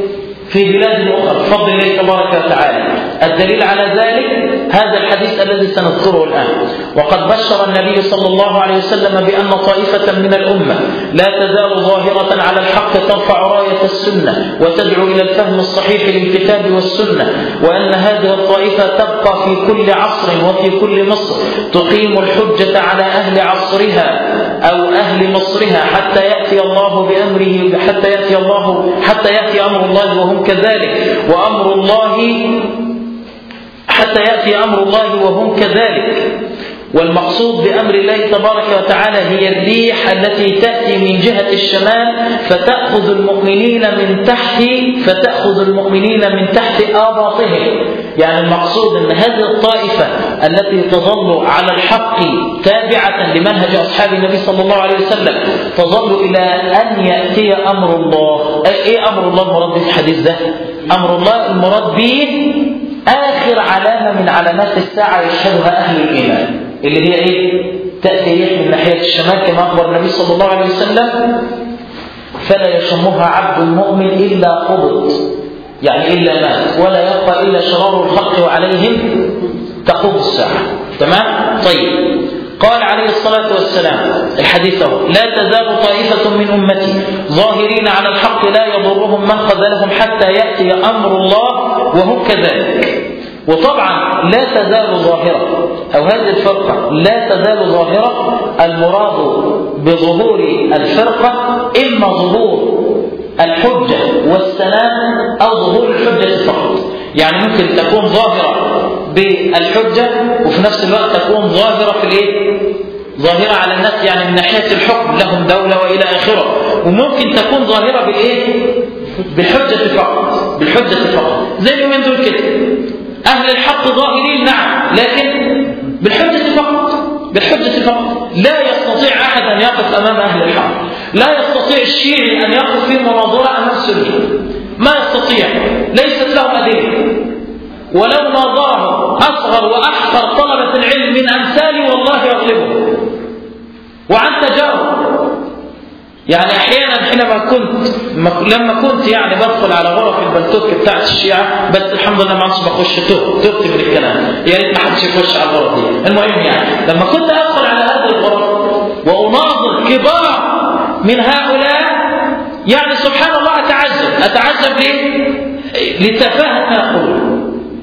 Speaker 1: في بلاد أخرى. بفضل الله تبارك وتعالى. الدليل على ذلك هذا الحديث الذي سنذكره الآن. وقد بشر النبي صلى الله عليه وسلم بأن طائفة من الأمة لا تزال ظاهرة على الحق ترفع راية السنة وتدعو إلى الفهم الصحيح للكتاب والسنة وأن هذه الطائفة تبقى في كل عصر وفي كل مصر تقيم الحجة على أهل عصرها أو أهل مصرها حتى يأتي الله بأمره حتى يأتي الله حتى يأتي أمر الله وهم كذلك. وأمر الله حتى يأتي أمر الله وهم كذلك. والمقصود بأمر الله تبارك وتعالى هي الريح التي تأتي من جهة الشمال فتأخذ المؤمنين من تحت فتأخذ المؤمنين من تحت آباطهم. يعني المقصود أن هذه الطائفة التي تظل على الحق تابعة لمنهج أصحاب النبي صلى الله عليه وسلم تظل إلى أن يأتي أمر الله. إيه أمر الله المراد في الحديث ده؟ أمر الله المراد به آخر علامة من علامات الساعة يشهدها أهل الإيمان. اللي هي إيه؟ تأتي ريح من ناحية الشمال كما أخبر النبي صلى الله عليه وسلم فلا يشمها عبد مؤمن إلا قبض يعني إلا مات ولا يبقى إلا شرار الخلق وعليهم تقوم الساعة تمام؟ طيب قال عليه الصلاة والسلام الحديث هو لا تزال طائفة من أمتي ظاهرين على الحق لا يضرهم من خذلهم حتى يأتي أمر الله وهم كذلك وطبعا لا تزال ظاهرة أو هذه الفرقة لا تزال ظاهرة المراد بظهور الفرقة إما ظهور الحجة والسلام أو ظهور الحجة فقط يعني ممكن تكون ظاهرة بالحجة وفي نفس الوقت تكون ظاهرة في الإيه؟ ظاهرة على الناس يعني من ناحية الحكم لهم دولة وإلى آخرة وممكن تكون ظاهرة بالإيه؟ بالحجة فقط بالحجة فقط زي اليومين دول كده أهل الحق ظاهرين نعم لكن بالحجة فقط بالحجة فقط لا يستطيع أحد أن يقف أمام أهل الحق. لا يستطيع الشيعي أن يقف في مناظرة أمام السني ما يستطيع. ليست لهم أدلة. ولو ناظره أصغر وأحقر طلبة العلم من أمثالي والله يغلبه وعن تجارب يعني أحيانا حينما كنت لما كنت يعني بدخل على غرف البلتوك بتاعت الشيعة بس الحمد لله ما عادش بخش تهت من الكلام. يا ريت ما حدش يخش على الغرف دي. المهم يعني لما كنت أدخل على هذه الغرف وأناظر كبار من هؤلاء يعني سبحان الله أتعجب. أتعجب ليه؟ لتفاهة ما يقولون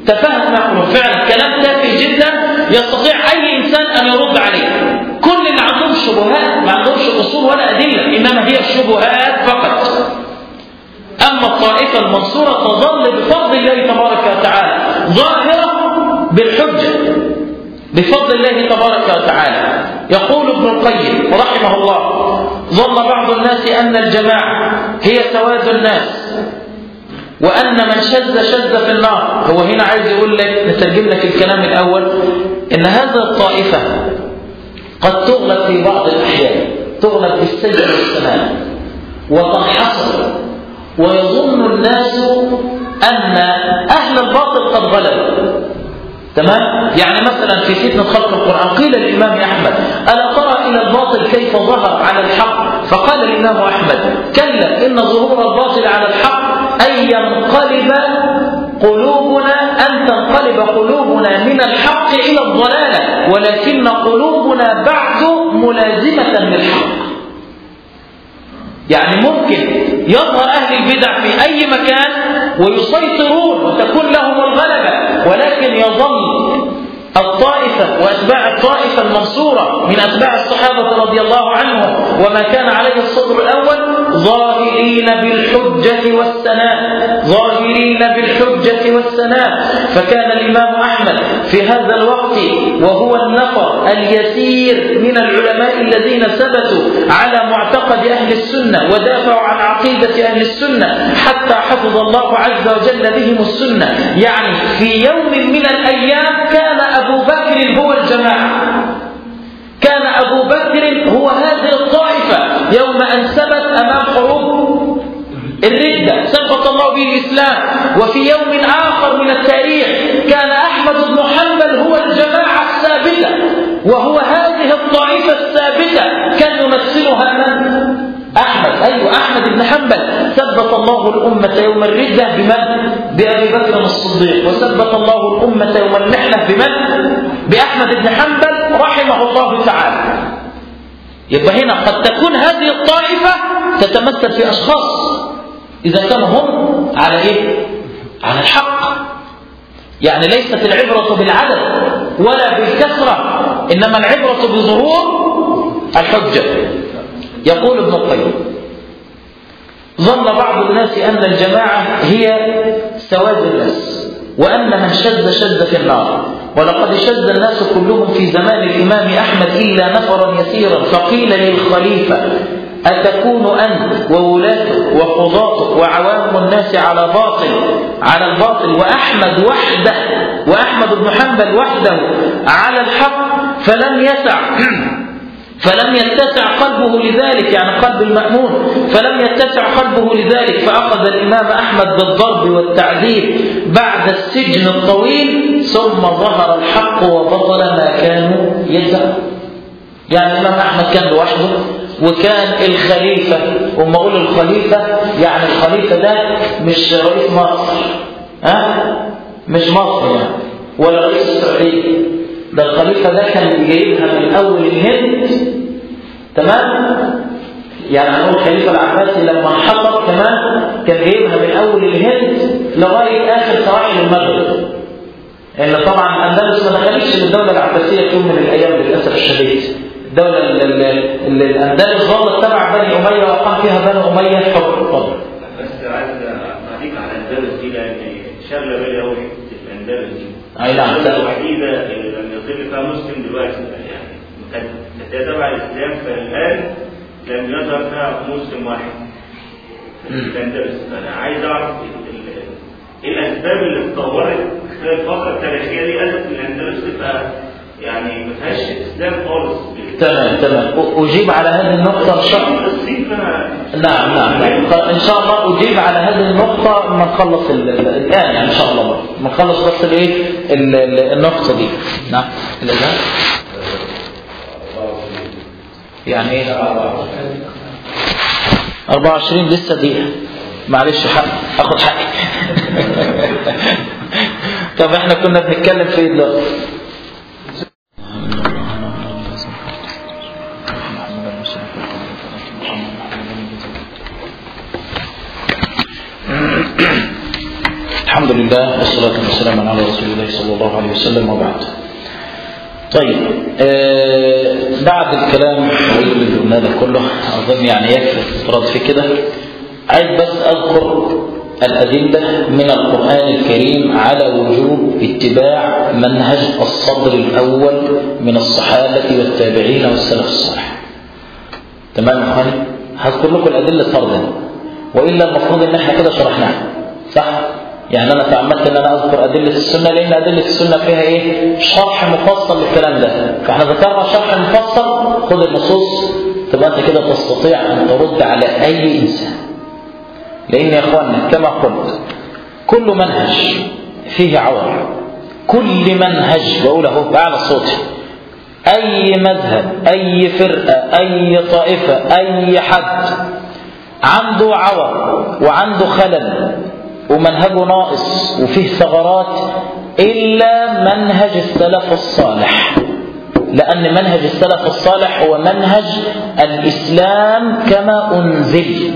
Speaker 1: تفاهة ما يقولون فعلا كلام تافه جدا يستطيع أي إنسان أن يرد عليه. كل اللي عندهم شبهات ما عندهمش أصول ولا أدلة إنما هي الشبهات فقط. أما الطائفة المنصورة تظل بفضل الله تبارك وتعالى ظاهرة بالحجة بفضل الله تبارك وتعالى. يقول ابن القيم رحمه الله ظن بعض الناس أن الجماعة هي سواد الناس وأن من شذ شذ في النار. هو هنا عايز يقول لك نترجم لك الكلام الأول إن هذه الطائفة قد تغلب في بعض الأحيان تغلب بالسجن والسماء وتنحصر ويظن الناس أن أهل الباطل قد غلبوا تمام؟ يعني مثلا في فتنة خلق القرآن قيل للإمام أحمد ألا ترى إلى الباطل كيف ظهر على الحق؟ فقال الإمام أحمد كلا إن ظهور الباطل على الحق أن ينقلب إلى الضلالة ولكن قلوبنا بعد ملازمة للحق. يعني ممكن يظهر أهل البدع في أي مكان ويسيطرون وتكون لهم الغلبة ولكن يظل الطائفة وأتباع الطائفة المنصورة من أتباع الصحابة رضي الله عنهم وما كان عليه الصدر الأول ظاهرين بالحجة والسناء ظاهرين بالحجة والسناء فكان الإمام أحمد في هذا الوقت وهو النفر اليسير من العلماء الذين ثبتوا على معتقد أهل السنة ودافعوا عن عقيدة أهل السنة حتى حفظ الله عز وجل بهم السنة. يعني في يوم من الأيام كان أبو بكر هو الجماعة. كان أبو بكر هو هذه الطائفة. يوم أن ثبت أمام حروب الردة ثبت الله به الإسلام. وفي يوم آخر من التاريخ كان أحمد بن حنبل هو الجماعة الثابتة وهو هذه أحمد أيوة أحمد بن حنبل ثبت الله الأمة يوم الردة بمن؟ بأبي بكر الصديق وثبت الله الأمة يوم المحنة بمن؟ بأحمد بن حنبل رحمه الله تعالى يبقى هنا قد تكون هذه الطائفة تتمثل في أشخاص إذا كانوا هم على إيه؟ على الحق يعني ليست العبرة بالعدد ولا بالكثرة إنما العبرة بظهور الحجة يقول ابن القيم ظن بعض الناس أن الجماعة هي سواد الناس وأن من شذ شذ في النار. ولقد شذ الناس كلهم في زمان الإمام أحمد إلا نفرا يسيرا فقيل للخليفة أتكون أنت وولاتك وقضاتك وعوام الناس على باطل على الباطل وأحمد وحده وأحمد بن حنبل وحده على الحق فلم يسع. فلم يتسع قلبه لذلك يعني قلب المأمون فلم يتسع قلبه لذلك فأخذ الإمام أحمد بالضرب والتعذيب بعد السجن الطويل ثم ظهر الحق وبطل ما كانوا يدعون يعني الإمام أحمد كان لوحده وكان الخليفة وما أقول الخليفة يعني الخليفة ده مش رئيس مصر ها؟ مش مصر يعني ولا رئيس السعودية. ده الخليفة ده كان جايبها من أول الهند. تمام؟ يعني هنقول الخليفة العباسي لما انحصر كمان كان جايبها من أول الهند لغاية آخر سواحل المغرب. لأن طبعا الأندلس ما دخلتش للدولة العباسية في يوم من الأيام للأسف الشديد. الدولة اللي الأندلس ظلت تبع بني أمية وقام فيها بني أمية حكم الفضل
Speaker 3: بس عايز اعطيك على الأندلس دي لأن شغلة بالي قوي الأندلس دي.
Speaker 1: أي نعم.
Speaker 3: الدولة الوحيدة اللي فيها مسلم دلوقتي يعني كانت تبع الإسلام فالآن لم يظهر فيها مسلم واحد. في الاندلس فانا عايز أعرف إيه الأسباب اللي اتطورت خلال الفترة التاريخية دي ادت الأندلس تبقى يعني ما فيهاش إسلام خالص.
Speaker 1: تمام تمام. أجيب على هذه النقطة إن شاء الله نعم نعم. إن شاء الله أجيب على هذه النقطة لما نخلص ال- ال- الآن يعني إن شاء الله. لما نخلص بس الايه ال- ال- النقطة دي. نعم. الاذان يعني إيه؟ 24 لسه دقيقه معلش حق آخد حقي. طب إحنا كنا بنتكلم في إيه دلوقتي؟ الحمد لله والصلاة والسلام على رسول الله صلى الله عليه وسلم وبعد. طيب آه بعد الكلام اللي قلناه ده كله أظن يعني يكفي الاستطراد في كده. عايز بس أذكر الأدلة من القرآن الكريم على وجوب اتباع منهج الصدر الأول من الصحابة والتابعين والسلف الصالح. تمام يا إخواني؟ هذكر لكم الأدلة فرضا. وإلا المفروض إن إحنا كده شرحناها صح؟ يعني أنا تعمدت إن أنا أذكر أدلة السنة لأن أدلة السنة فيها إيه؟ شرح مفصل للكلام ده. فإحنا ذكرنا شرح مفصل خد النصوص تبقى أنت كده تستطيع أن ترد على أي إنسان. لأن يا اخواننا كما قلت كل منهج فيه عور. كل منهج بقول اهو باعلى صوتي. أي مذهب أي فرقة أي طائفة أي حد عنده عور وعنده خلل ومنهجه ناقص وفيه ثغرات إلا منهج السلف الصالح. لأن منهج السلف الصالح هو منهج الإسلام كما أنزل.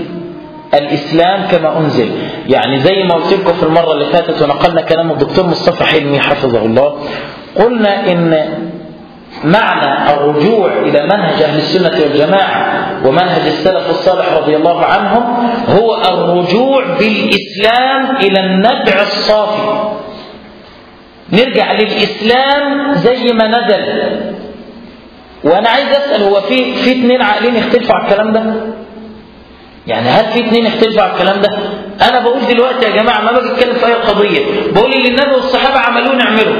Speaker 1: الإسلام كما أنزل. يعني زي ما قلت لكم في المرة اللي فاتت ونقلنا كلام الدكتور مصطفى حلمي حفظه الله. قلنا إن معنى الرجوع إلى منهج أهل السنة والجماعة ومنهج السلف الصالح رضي الله عنهم هو الرجوع بالإسلام إلى النبع الصافي نرجع للإسلام زي ما نزل وأنا عايز أسأل هو في في اثنين عاقلين يختلفوا على الكلام ده؟ يعني هل في اثنين يختلفوا على الكلام ده؟ أنا بقول دلوقتي يا جماعة ما باجي أتكلم في أي قضية، بقول اللي النبي والصحابة عملوه نعمله.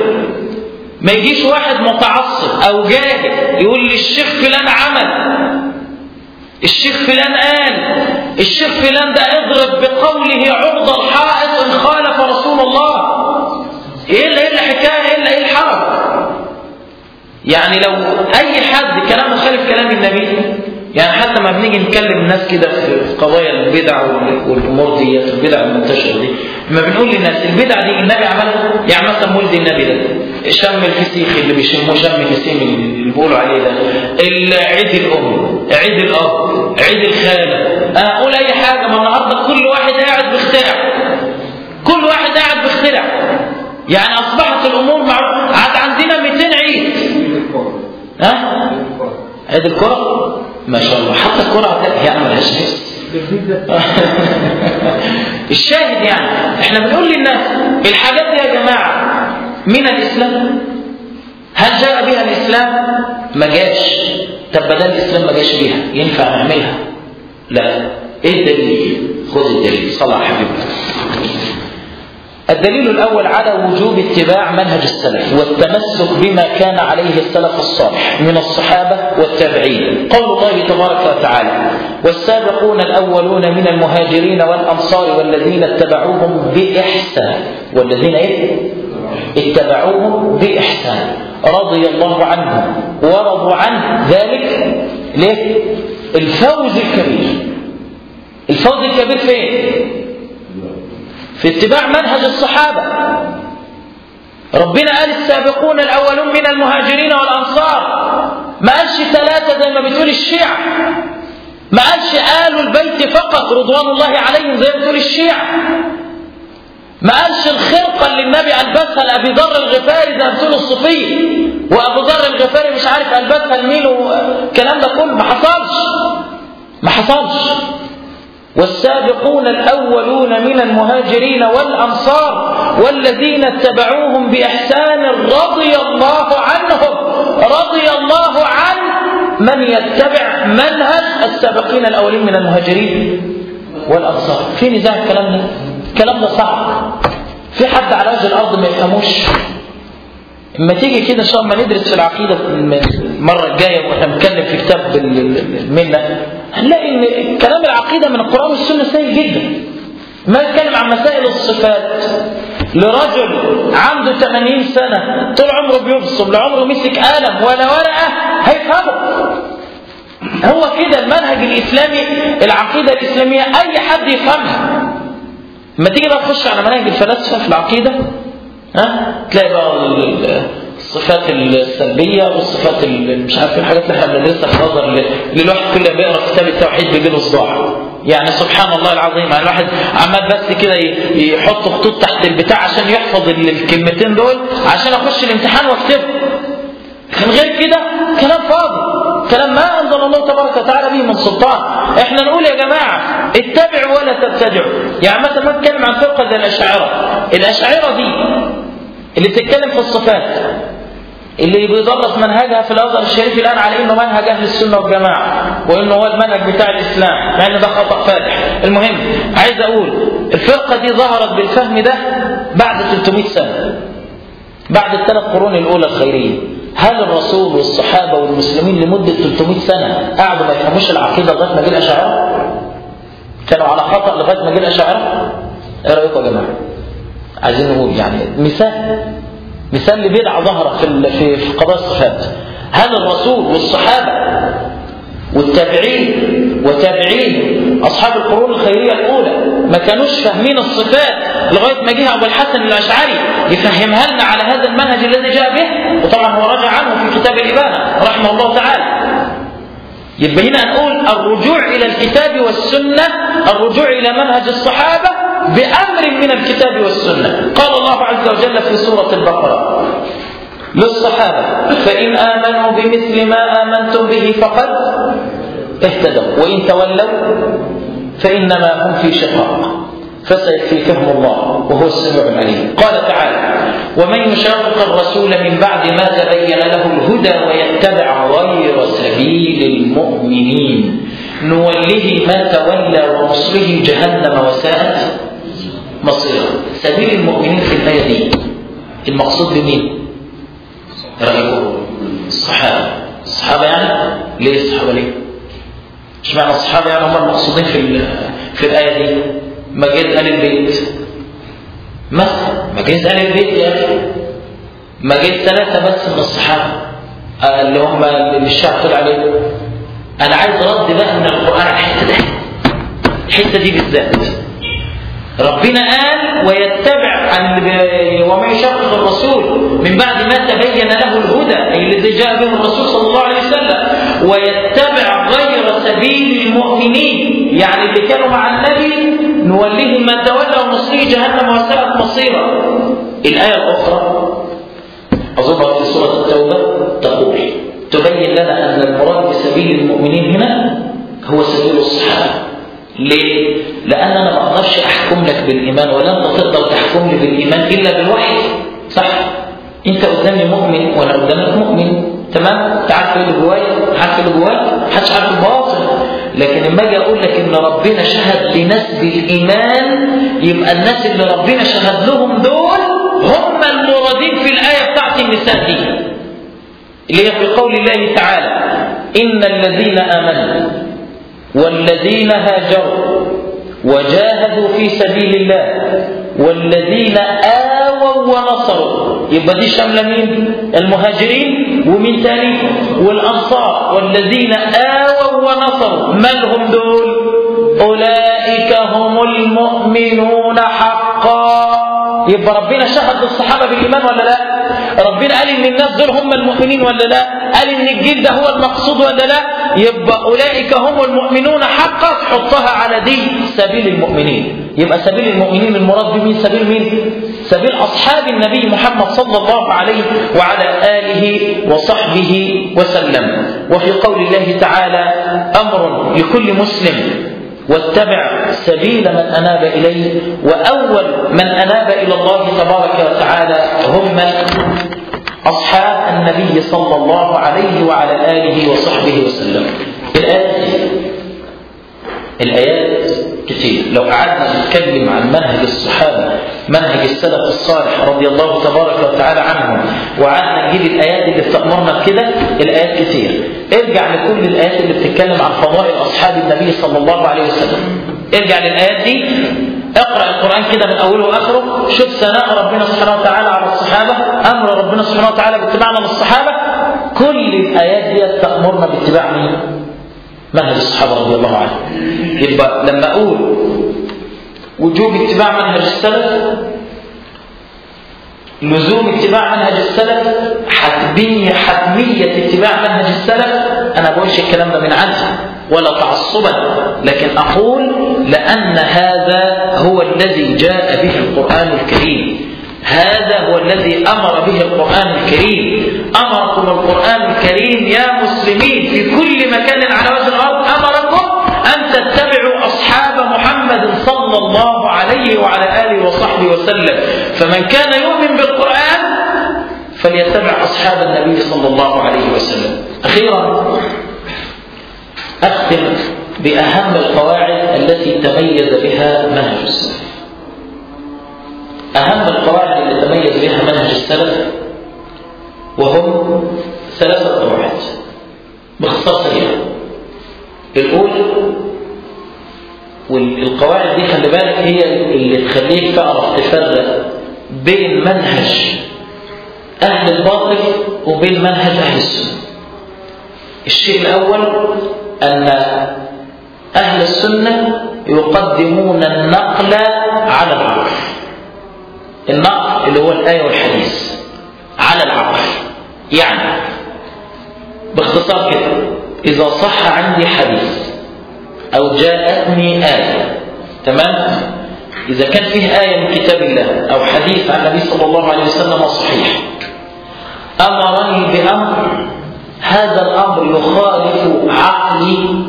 Speaker 1: ما يجيش واحد متعصب أو جاهل يقول لي الشيخ فلان عمل الشيخ فلان قال الشيخ فلان ده اضرب بقوله عرض الحائط إن خالف رسول الله. إيه اللي إيه الحكاية إيه إيه الحرج؟ يعني لو أي حد كلامه خالف كلام النبي يعني حتى ما بنيجي نكلم الناس كده في قضايا البدع والأمور دي البدع المنتشرة دي لما بنقول للناس البدع دي النبي عملها يعني مثلا مولد النبي ده شم الفسيخ اللي بيشموه شم الفسيخ اللي بيقولوا عليه ده عيد الأم عيد الأب عيد الخالة أقول أي حاجة ما النهارده كل واحد قاعد بيخترع كل واحد قاعد بيخترع يعني أصبحت الأمور مع عاد عندنا 200 عيد. ها؟ عيد الكرة؟ ما شاء الله. حتى الكرة يعني ملهاش نفس الشاهد يعني إحنا بنقول للناس الحاجات دي يا جماعة من الإسلام هل جاء بها الإسلام؟ ما جاش. طب بدل الإسلام ما جاش بيها ينفع نعملها؟ لا. إيه الدليل؟ خذ الدليل. صلى على حبيبك الدليل الأول على وجوب اتباع منهج السلف والتمسك بما كان عليه السلف الصالح من الصحابة والتابعين قول الله تبارك وتعالى والسابقون الأولون من المهاجرين والأنصار والذين اتبعوهم بإحسان والذين إيه؟ اتبعوهم بإحسان رضي الله عنهم ورضوا عنه ذلك ليه؟ الفوز الكبير الفوز الكبير فين؟ في اتباع منهج الصحابة. ربنا قال السابقون الأولون من المهاجرين والأنصار ما قالش ثلاثة زي ما بتقول الشيعة. ما قالش آل البيت فقط رضوان الله عليهم زي ما بتقول الشيعة. ما قالش الخرقة اللي النبي ألبسها لأبي ذر الغفاري زي ما بتقول الصوفية وأبو ذر الغفاري مش عارف ألبسها لمين والكلام ده كله. ما حصلش. ما حصلش. والسابقون الأولون من المهاجرين والأنصار والذين اتبعوهم بإحسان رضي الله عنهم رضي الله عن من يتبع منهج السابقين الأولين من المهاجرين والأنصار. في نزاع الكلام ده؟ الكلام ده صعب. في حد على وجه الأرض ما يفهموش؟ إما تيجي كده إن شاء الله ندرس في العقيدة المره الجاية وإحنا بنتكلم في كتاب المنه هنلاقي إن كلام العقيدة من القران والسنة سهل جدا. ما نتكلم عن مسائل الصفات. لرجل عنده 80 سنة طول عمره بيبصم لعمره مسك قلم ولا ورقة هيفهمه. هو كده المنهج الإسلامي العقيدة الإسلامية أي حد يفهمها. لما تيجي بقى تخش على مناهج الفلاسفة في العقيدة؟ ها؟ تلاقي بقى الصفات السلبية والصفات مش عارف الحاجات اللي إحنا بندرسها في نظر اللي الواحد كل ما بيقرا كتاب التوحيد بيجي له صداع. يعني سبحان الله العظيم يعني الواحد عمال بس كده يحط خطوط تحت البتاع عشان يحفظ الكلمتين دول عشان أخش الامتحان وأكتبه. من غير كده كلام فاضي. كلام ما أنزل الله تبارك وتعالى به من سلطان. إحنا نقول يا جماعة اتبعوا ولا تبتدعوا. يعني مثلا ما نتكلم عن فرقة زي الاشاعره الاشاعره دي اللي بتتكلم في الصفات. اللي بيدرس منهجها في الأزهر الشريف الآن على إنه منهج أهل السنة والجماعة وإنه هو المنهج بتاع الإسلام مع ان ده خطأ فادح المهم عايز أقول الفرقة دي ظهرت بالفهم ده بعد 300 سنة بعد الثلاث قرون الأولى الخيرية هل الرسول والصحابة والمسلمين لمدة 300 سنة قعدوا ما يفهموش العقيدة لغاية ما جه الاشاعره؟ كانوا على خطأ لغاية ما جه الاشاعره؟ إيه رأيكم يا جماعة؟ عايزين نقول يعني مثال مثال لبدعه ظهرت في في قضايا الصفات. هل الرسول والصحابة والتابعين وتابعين أصحاب القرون الخيرية الأولى ما كانوش فاهمين الصفات لغاية ما جه أبو الحسن الأشعري يفهمها لنا على هذا المنهج الذي جاء به وطبعا هو رجع عنه في كتاب الابانه رحمه الله تعالى. يبقى هنا نقول الرجوع إلى الكتاب والسنة الرجوع إلى منهج الصحابة بأمر من الكتاب والسنة. قال الله عز وجل في سورة البقرة للصحابة فإن آمنوا بمثل ما آمنتم به فقد اهتدوا وإن تولوا فإنما هم في شقاق. فسيكفيكهم الله وهو السميع العليم. قال تعالى ومن يشاقق الرسول من بعد ما تبين له الهدى ويتبع غير سبيل المؤمنين نوله ما تولى ونصره جهنم وساءت مصيرا سبيل المؤمنين في الآية دي المقصود بمين؟ رأيكم. الصحابة. الصحابة يعني؟ ليه الصحابة ليه؟ مش معنى الصحابة يعني هم المقصودين في في الآية دي؟ ما جاز آل البيت. مثلا ما جاز آل البيت يا أخي. ما جاز ثلاثة بس من الصحابة. اللي هم اللي الشعب طلع عليه أنا عايز رد بقى من القرآن على الحتة دي الحتة دي بالذات. ربنا قال ويتبع ومن يشاقق الرسول. من بعد ما تبين له الهدى الذي جاء به الرسول صلى الله عليه وسلم. ويتبع غير سبيل المؤمنين. يعني اللي كانوا مع النبي نوليه ما تولى ونصليه جهنم وساءت مصيرا الآية الأخرى. أظن في سورة التوبة تقول تبين لنا أن المراد بسبيل المؤمنين هنا هو سبيل الصحابة. ليه؟ لأن أنا ما أقدرش أحكم لك بالإيمان ولا أنت تقدر تحكم لي بالإيمان إلا بالوحي صح؟ أنت قدامي مؤمن وأنا قدامك مؤمن تمام؟ إيه اللي جوايا؟ عارف اللي جوايا؟ محدش عارف الباطل لكن لما أجي أقول لك إن ربنا شهد لناس بالإيمان يبقى الناس اللي ربنا شهد لهم دول هم المرادين في الآية بتاعت النساء دي اللي هي في قول الله تعالى إن الذين آمنوا والذين هاجروا وجاهدوا في سبيل الله والذين آووا ونصروا. يبقى دي شاملة مين؟ المهاجرين ومين تاني؟ والأنصار. والذين آووا ونصروا. من هم دول؟ أولئك هم المؤمنون حقا. يبقى ربنا شهد للصحابة بالإيمان ولا لا؟ ربنا قال إن الناس دول هم المؤمنين ولا لا؟ قال إن الجيل ده هو المقصود ولا لا؟ يبقى أولئك هم المؤمنون حقا تحطها على دي سبيل المؤمنين. يبقى سبيل المؤمنين المراد بمين سبيل مين؟ سبيل أصحاب النبي محمد صلى الله عليه وعلى آله وصحبه وسلم. وفي قول الله تعالى أمر لكل مسلم واتبع سبيل من أناب إليه وأول من أناب إلى الله تبارك وتعالى هم أصحاب النبي صلى الله عليه وعلى آله وصحبه وسلم. الآيات الآيات كتير لو قعدنا نتكلم عن منهج الصحابة منهج السلف الصالح رضي الله تبارك وتعالى عنهم وقعدنا نجيب الآيات اللي بتأمرنا بكده الآيات كتير ارجع لكل الآيات اللي بتتكلم عن فضائل أصحاب النبي صلى الله عليه وسلم. ارجع للآيات دي. اقرأ القرآن كده من أوله وآخره. شوف ثناء ربنا سبحانه وتعالى على الصحابة أمر ربنا سبحانه وتعالى باتباعنا للصحابة. كل الآيات دي تأمرنا باتباع مين؟ منهج الصحابة رضي الله عنهم. يبقى لما أقول وجوب اتباع منهج السلف لزوم اتباع منهج السلف حتمية حتمية اتباع منهج السلف أنا بقولش الكلام ده من عندي ولا تعصبا لكن أقول لأن هذا هو الذي جاء به القرآن الكريم. هذا هو الذي أمر به القرآن الكريم. أمركم القرآن الكريم يا مسلمين في كل مكان على وجه الأرض. أمركم أن تتبعوا أصحاب محمد صلى الله عليه وعلى آله وصحبه وسلم. فمن كان يؤمن بالقرآن فليتبع أصحاب النبي صلى الله عليه وسلم. أخيرا أختم بأهم القواعد التي تميز بها منهج السلف أهم القواعد التي تميز بها منهج السلف وهم ثلاثة قواعد. باختصار الأولى والقواعد دي خلي بالك هي اللي تخليك تعرف تفرق بين منهج أهل الباطل وبين منهج أهل السنة. الشيء الأول أن أهل السنة يقدمون النقل على العقل النقل اللي هو الآية والحديث على العقل. يعني باختصار كده إذا صح عندي حديث أو جاءتني آية تمام؟ إذا كان فيه آية من كتاب الله أو حديث عن النبي صلى الله عليه وسلم صحيح أمرني بأمر هذا الأمر يخالف عقلي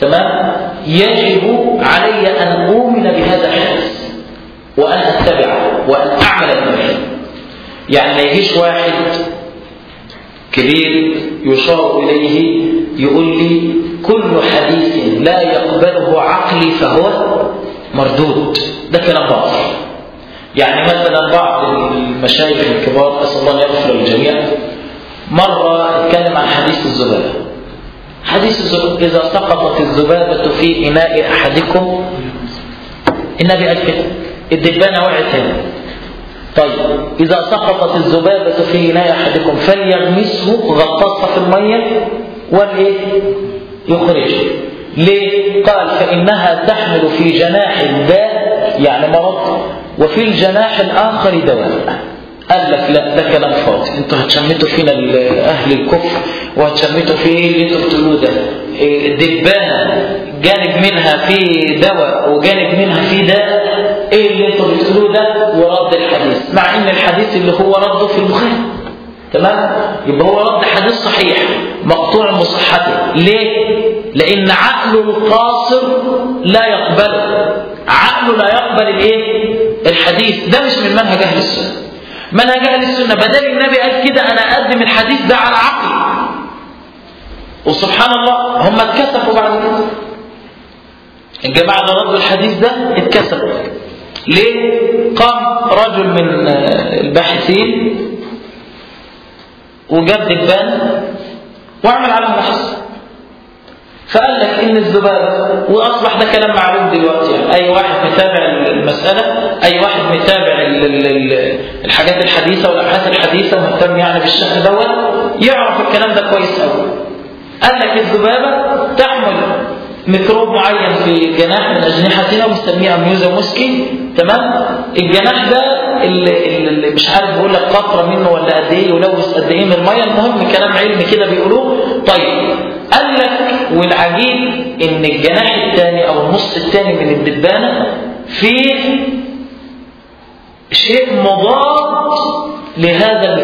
Speaker 1: تمام؟ يجب علي أن أؤمن بهذا الحديث وأن أتبعه. وأن أعمل يعني ما يجيش واحد كبير يشار إليه يقول لي كل حديث لا يقبله عقلي فهو مردود. ده كلام باطل. يعني مثلا بعض المشايخ الكبار أسأل الله أن يغفر للجميع مرة اتكلم عن حديث الذبابة حديث الذبابة إذا سقطت الذبابة في إناء أحدكم النبي قال كده الدبانة وقعت هنا. طيب إذا سقطت الذبابة في إناء أحدكم فليغمسه غطاسها في المية والإيه؟ يخرجه ليه؟ قال فإنها تحمل في جناح داء يعني مرض وفي الجناح الآخر دواء. قال لك لا ده كلام فاضي. أنتوا هتشمتوا فينا أهل الكفر وهتشمتوا في إيه اللي أنتوا بتقولوه ده؟ دبانه جانب منها في دواء وجانب منها في داء. إيه اللي أنتوا بتقولوه ده؟ ورد الحديث. مع ان الحديث اللي هو رده في البخاري. تمام؟ يبقى هو رد حديث صحيح مقطوع مصحته ليه؟ لأن عقله القاصر لا يقبله عقله لا يقبل الايه؟ الحديث. ده مش من منهج أهل السنة. منهج أهل السنة بدل النبي قال كده أنا أقدم الحديث ده على عقلي. وسبحان الله هم اتكسفوا بعد كده. الجماعة اللي ردوا الحديث ده اتكسفوا. ليه قام رجل من الباحثين وجاب دبان واعمل عليهم بحث فقال لك إن الذباب وأصبح ده كلام معلوم دلوقتي. يعني أي واحد متابع المسألة أي واحد متابع ال- ال- ال- الحاجات الحديثة والأبحاث الحديثة ومهتم يعني بالشأن دوت يعرف الكلام ده كويس أوي. قال لك الذبابة تحمل ميكروب معين في جناح من أجنحتنا وبنسميه أميوزا موسكي. تمام؟ الجناح ده اللي, اللي مش عارف بيقول لك قطرة منه ولا قد إيه يلوث قد إيه من المية. المهم كلام علمي كده بيقولوه. طيب قال لك والعجيب إن الجناح الثاني أو النص الثاني من الدبانة فيه شيء مضاد لهذا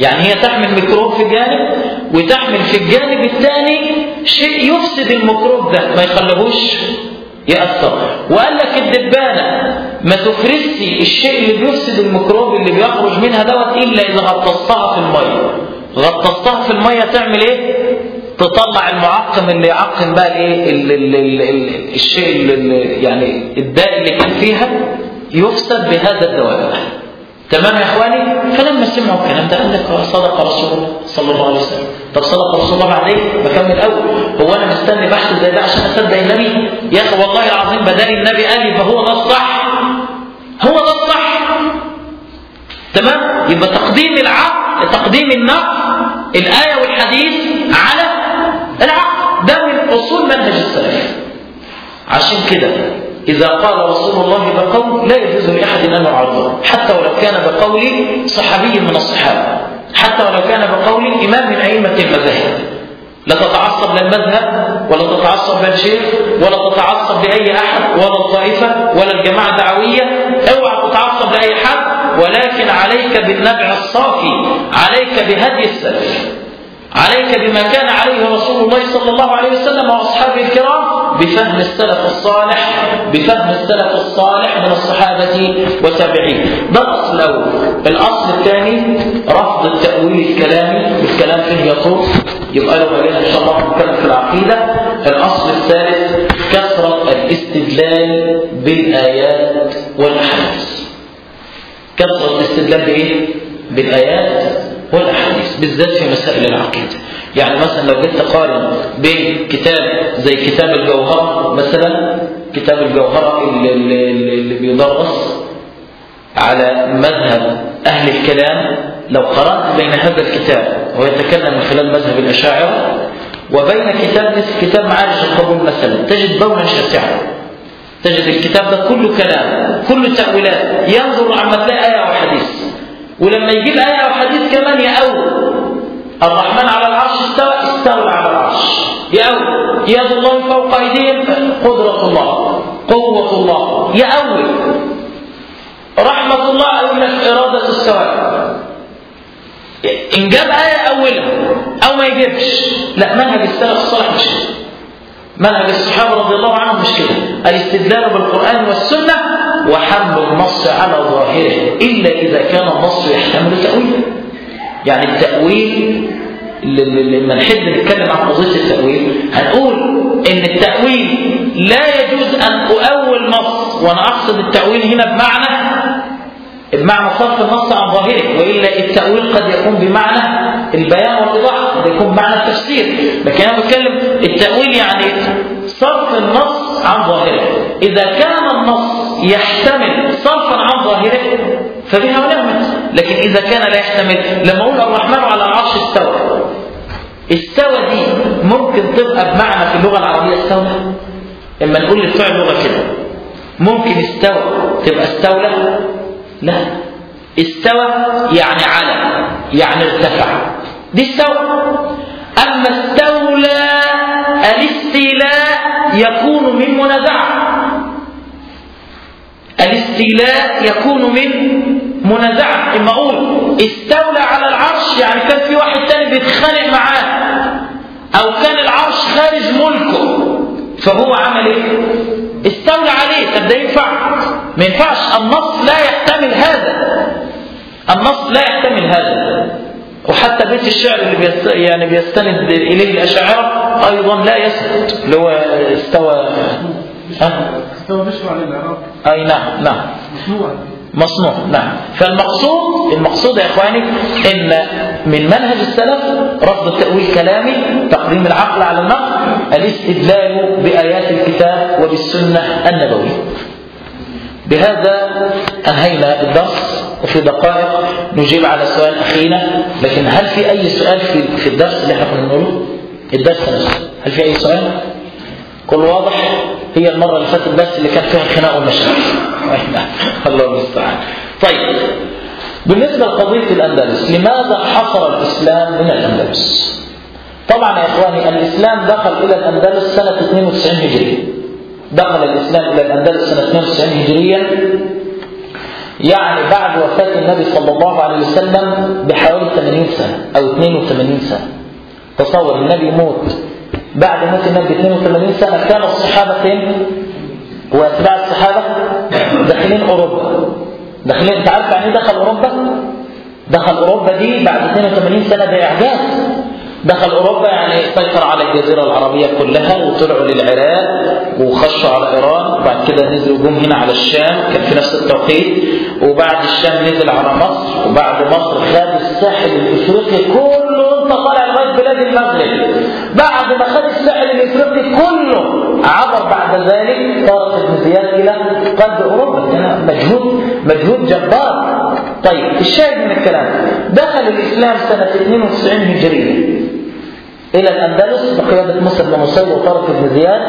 Speaker 1: يعني هي تحمل ميكروب في جانب وتحمل في الجانب الثاني شيء يفسد الميكروب ده ما يخليهوش يأثر. وقال لك الدبانة ما تفرزش الشيء اللي بيفسد الميكروب اللي بيخرج منها دوت إلا إذا غطستها في المية. غطستها في المية تعمل إيه؟ تطلع المعقم اللي يعقم بقى الإيه؟ ال- ال- ال- ال- الشيء ال- ال- يعني الداء اللي كان فيها يفسد بهذا الدواء. تمام يا إخواني؟ فلما سمعوا الكلام ده قال لك صدق رسول الله صلى الله عليه وسلم. طب صدق رسول الله بعد إيه؟ بكمل اول هو أنا مستني بحث زي ده عشان أصدق النبي؟ يا أخي والله العظيم بدل النبي قال لي فهو ده الصح. هو ده الصح. تمام؟ يبقى تقديم العقل تقديم النقل الآية والحديث على العقل. ده من أصول منهج السلف. عشان كده إذا قال رسول الله بقول لا يجوز لأحد أن يعرضه حتى ولو كان بقول صحابي من الصحابة. حتى ولو كان بقول إمام من أئمة المذاهب. لا تتعصب للمذهب ولا تتعصب للشيخ ولا تتعصب لأي أحد ولا الطائفة ولا الجماعة الدعوية. أوعى تتعصب لأي حد. ولكن عليك بالنبع الصافي. عليك بهدي السلف. عليك بما كان عليه رسول الله صلى الله عليه وسلم وأصحابه الكرام. بفهم السلف الصالح بفهم السلف الصالح من الصحابة والتابعين. ده الأول الأصل الثاني رفض التاويل الكلامي الكلام فيه يطول يبقى له إن شاء الله نتكلم في العقيدة. الأصل الثالث كثرة الاستدلال بالآيات والأحاديث. كثرة الاستدلال بإيه؟ بالآيات والأحاديث بالذات في مسائل العقيدة. يعني مثلا لو جيت تقارن بين كتاب زي كتاب الجوهره مثلا كتاب الجوهره اللي, اللي, اللي بيدرس على مذهب أهل الكلام لو قرات بين هذا الكتاب ويتكلم من خلال مذهب الأشاعرة وبين كتاب مثل كتاب معارج القبول مثلا تجد بونا شاسعا. تجد الكتاب ده كله كلام كله تأويلات ينظر عما تلاقي آية أو حديث. ولما يجيب آية أو حديث كمان يأول الرحمن على العرش استولى على العرش. يأول يد الله فوق أيديهم قدرة الله قوة الله. يأول رحمة الله أقول لك إرادة السواء إن جاب آية أولها أو ما يجيبش لا منهج السلف الصالح مش كده. منهج الصحابة رضي الله عنهم مش كده. الاستدلال بالقرآن والسنة وحمل النص على ظاهره إلا إذا كان النص يحتمل تأويل. يعني التأويل لما نحب نتكلم عن قضية التأويل هنقول إن التأويل لا يجوز أن أؤول نص وأنا أقصد التأويل هنا بمعنى بمعنى صرف النص عن ظاهره وإلا التأويل قد يكون بمعنى البيان والإيضاح قد يكون بمعنى التفسير. لكن أنا بتكلم التأويل يعني صرف النص عن ظاهره. إذا كان النص يحتمل صرفا عن ظاهره فبها ونعمت لكن إذا كان لا يحتمل لما أقول الرحمن على استوى دي ممكن تبقى بمعنى في اللغة العربية استولى لما نقول للفعل لغة كده ممكن استوى تبقى استولى لا. استوى يعني على يعني ارتفع. دي استوى أما استولى الاستيلاء يكون من منازعة. الاستيلاء يكون من منازعة. إما أقول استولى على العرش يعني كان في واحد تاني بيتخانق معاه. أو كان العرش خارج ملكه فهو عمل إيه؟ استولى عليه. طب ده ينفع؟ ما ينفعش. النص لا يحتمل هذا. النص لا يحتمل هذا. وحتى بيت الشعر اللي بيست... يعني بيستند إليه الاشاعره أيضا لا يثبت اللي هو استوى ها؟
Speaker 2: استوى بشر على العراق
Speaker 1: أي نعم نعم.
Speaker 2: مصنوع.
Speaker 1: نعم. فالمقصود المقصود يا إخواني إن من منهج السلف رفض التاويل الكلامي تقديم العقل على النقل الاستدلال بآيات الكتاب وبالسنة النبوية. بهذا أنهينا الدرس وفي دقائق نجيب على سؤال أخينا. لكن هل في أي سؤال في, الدرس اللي إحنا كنا بنقوله؟ الدرس نفسه. هل في أي سؤال؟ كل واضح هي المرة اللي فاتت بس اللي كان فيها الخناق والمشاكل الله المستعان. طيب بالنسبة لقضية الأندلس لماذا حصر الإسلام من الأندلس؟ طبعا يا إخواني الإسلام دخل إلى الأندلس سنة 92 هجرية. دخل الإسلام إلى الأندلس سنة 92 هجريا يعني بعد وفاة النبي صلى الله عليه وسلم بحوالي 80 سنة أو 82 سنة. تصور النبي يموت بعد موت النبي 82 سنة كان الصحابة فين؟ وأتباع الصحابة؟ داخلين أوروبا. داخلين أنت عارف يعني إيه دخل أوروبا؟ دخل أوروبا دي بعد 82 سنة ده إعجاز دخل أوروبا يعني سيطر على الجزيرة العربية كلها وطلعوا للعراق وخشوا على إيران. وبعد كده نزلوا جم هنا على الشام كان في نفس التوقيت. وبعد الشام نزل على مصر. وبعد مصر خد الساحل الإفريقي كله انت طالع بلاد المغرب. بعد ما خد الساحل الإفريقي كله عبر بعد ذلك ابن زياد إلى قلب أوروبا. كان مجهود مجهود جبار. طيب الشاهد من الكلام دخل الإسلام سنة 92 هجرية. إلى الأندلس بقيادة موسى بن نصير وطارق بن زياد.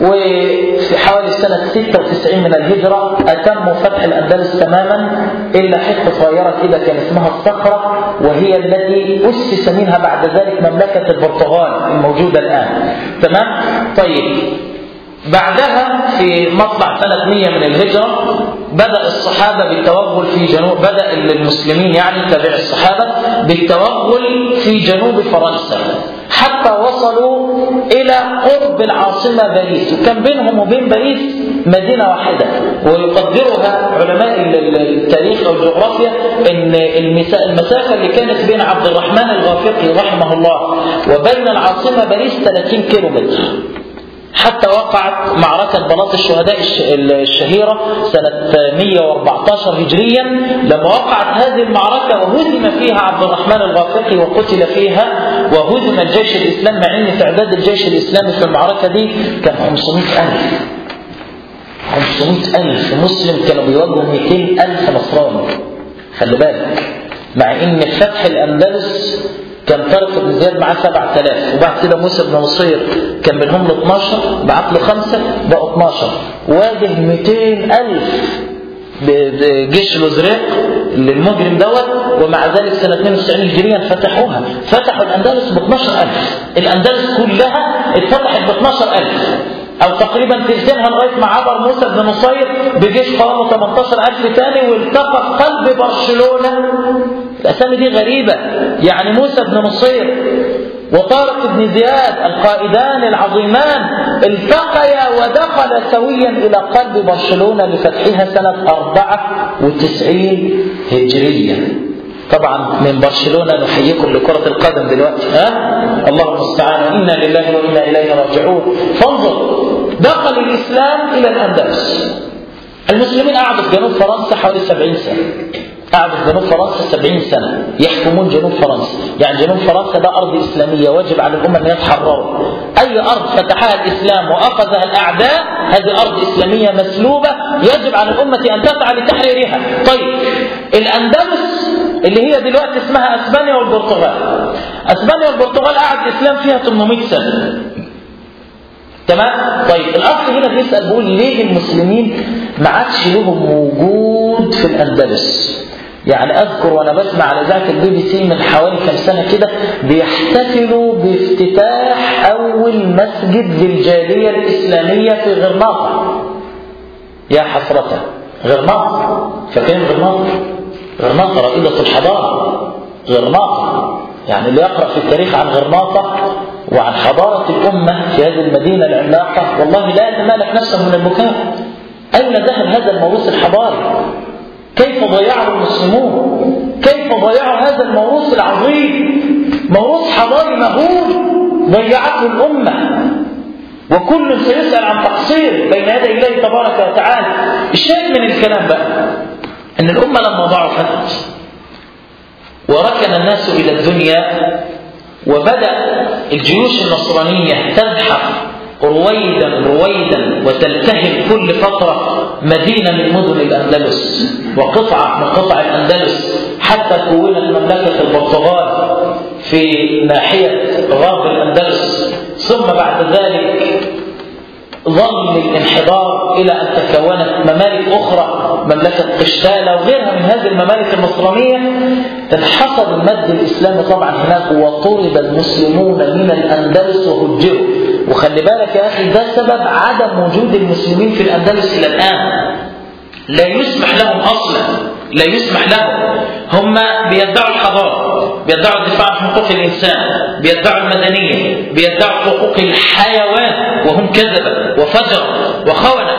Speaker 1: وفي حوالي سنة 96 من الهجرة أتموا فتح الأندلس تماما إلا حتة صغيرة كده كان اسمها الصخرة وهي التي أسس منها بعد ذلك مملكة البرتغال الموجودة الآن. تمام؟ طيب. بعدها في مطلع سنة 100 من الهجرة بدأ الصحابة بالتوغل في جنوب بدأ المسلمين يعني تابع الصحابة بالتوغل في جنوب فرنسا. حتى وصلوا إلى قرب العاصمة باريس. وكان بينهم وبين باريس مدينة واحدة ويقدرها علماء التاريخ أو الجغرافيا أن المسافة اللي كانت بين عبد الرحمن الغافقي رحمه الله وبين العاصمة باريس 30 كيلو متر حتى وقعت معركة بلاط الشهداء الشهيرة سنة 114 هجريا. لما وقعت هذه المعركة وهزم فيها عبد الرحمن الغافقي وقتل فيها وهزم الجيش الإسلامي مع أن تعداد الجيش الإسلامي في المعركة دي كان 500 ألف. 500 ألف. مسلم كانوا بيواجهوا 200 ألف نصراني. خلي بالك. مع أن فتح الأندلس كان طارق بن زياد معاه 7000 وبعد كده موسى بن نصير كان منهم له 12 بعت له خمسة بقوا 12 واجه 200000 بجيش الازرق للمجرم دوت ومع ذلك سنة 92 هجريا فتحوها. فتحوا الأندلس ب 12000 الأندلس كلها اتفتحت ب 12000 أو تقريبا تلتينها لغاية ما عبر موسى بن نصير بجيش قوامه 18000 تاني والتقى في قلب برشلونة. الأسامي دي غريبة. يعني موسى بن نصير وطارق بن زياد القائدان العظيمان التقيا ودخل سويا إلى قلب برشلونة لفتحها سنة 94 هجرية. طبعا من برشلونة نحييكم لكرة القدم دلوقتي ها؟ الله المستعان. إنا لله وإنا إليه راجعون. فانظر دخل الإسلام إلى الأندلس. المسلمين قعدوا في جنوب فرنسا حوالي 70 سنة. قعدوا جنوب فرنسا 70 سنة يحكمون جنوب فرنسا. يعني جنوب فرنسا ده أرض إسلامية واجب على الأمة أن يتحرروا أي أرض فتحها الإسلام وأخذها الأعداء هذه أرض إسلامية مسلوبة يجب على الأمة أن تسعى لتحريرها. طيب الأندلس اللي هي دلوقتي اسمها أسبانيا والبرتغال. أسبانيا والبرتغال قعد الإسلام فيها 800 سنة. تمام؟ طيب الأخ هنا بيسأل بيقول ليه المسلمين ما عادش لهم وجود في الأندلس؟ يعني أذكر وأنا بسمع على اذاعه البي بي سي من حوالي كام سنة كده بيحتفلوا بافتتاح أول مسجد للجالية الإسلامية في غرناطة. يا حسرة غرناطة. فاكرين غرناطة؟ غرناطة رائدة الحضارة. غرناطة. يعني اللي يقرأ في التاريخ عن غرناطة وعن حضارة الأمة في هذه المدينة العملاقة والله لا يتمالك نفسه من البكاء. أين ذهب هذا الموروث الحضاري؟ كيف ضيعه المسلمون؟ كيف ضيعوا هذا الموروث العظيم؟ موروث حضاري مهول ضيعته الأمة. وكل سيسأل عن تقصير بين يدي الله تبارك وتعالى. الشاهد من الكلام بقى أن الأمة لما ضعفت وركن الناس إلى الدنيا وبدأ الجيوش النصرانية تزحف رويدا رويدا وتلتهم كل فترة مدينة من مدن الأندلس وقطعة من قطع الأندلس حتى كونت مملكة البرتغال في ناحية غرب الأندلس. ثم بعد ذلك ظل الانحدار إلى أن تكونت ممالك أخرى مملكة قشتالة وغيرها من هذه الممالك النصرانية انحصر المد الإسلامي طبعا هناك وطرد المسلمون من الأندلس وهجروا. وخلي بالك يا أخي ده سبب عدم وجود المسلمين في الأندلس إلى الآن. لا يسمح لهم أصلا لا يسمح لهم. هم بيدعوا الحضارة بيدعوا الدفاع عن حقوق الإنسان بيدعوا المدنية بيدعوا حقوق الحيوان وهم كذبة وفجر وخونة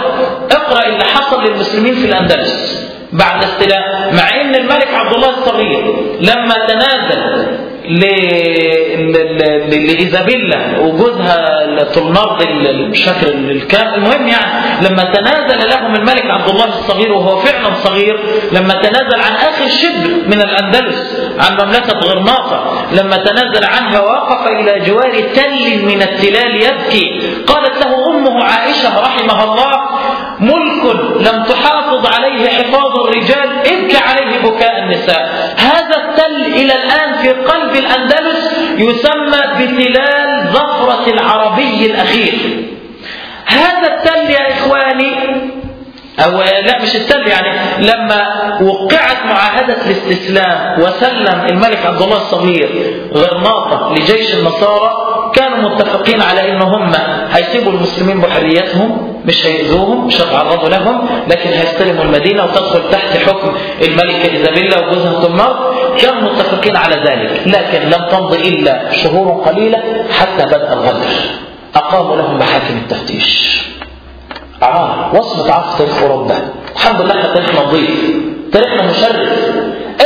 Speaker 1: اقرأ اللي حصل للمسلمين في الأندلس بعد استيلاء مع إن الملك عبد الله الصغير لما تنازل لإيزابيلا وجوزها طلنارد مش فاكر الكلام المهم يعني لما تنازل لهم الملك عبد الله الصغير وهو فعلا صغير لما تنازل عن آخر شبر من الأندلس عن مملكة غرناطة لما تنازل عنها وقف إلى جوار تل من التلال يبكي قالت له أمه عائشة رحمها الله ملك لم تحافظ عليه حفاظ الرجال ابكى عليه بكاء النساء. هذا التل إلى الآن في قلب الأندلس يسمى بتلال ظفرة العربي الأخير. هذا التل يا إخواني أو لا مش التل يعني لما وقعت معاهدة الاستسلام وسلم الملك عبد الله الصغير غرناطة لجيش النصارى كانوا متفقين على ان هم هيسيبوا المسلمين بحريتهم مش هيأذوهم مش هيتعرضوا لهم لكن هيستلموا المدينة وتدخل تحت حكم الملكة إيزابيلا وجوزها تمار كانوا متفقين على ذلك لكن لم تمض إلا شهور قليلة حتى بدأ الغدر. أقاموا لهم محاكم التفتيش. عار وصمة عار في تاريخ أوروبا. الحمد لله إحنا تاريخنا نظيف تاريخنا مشرف.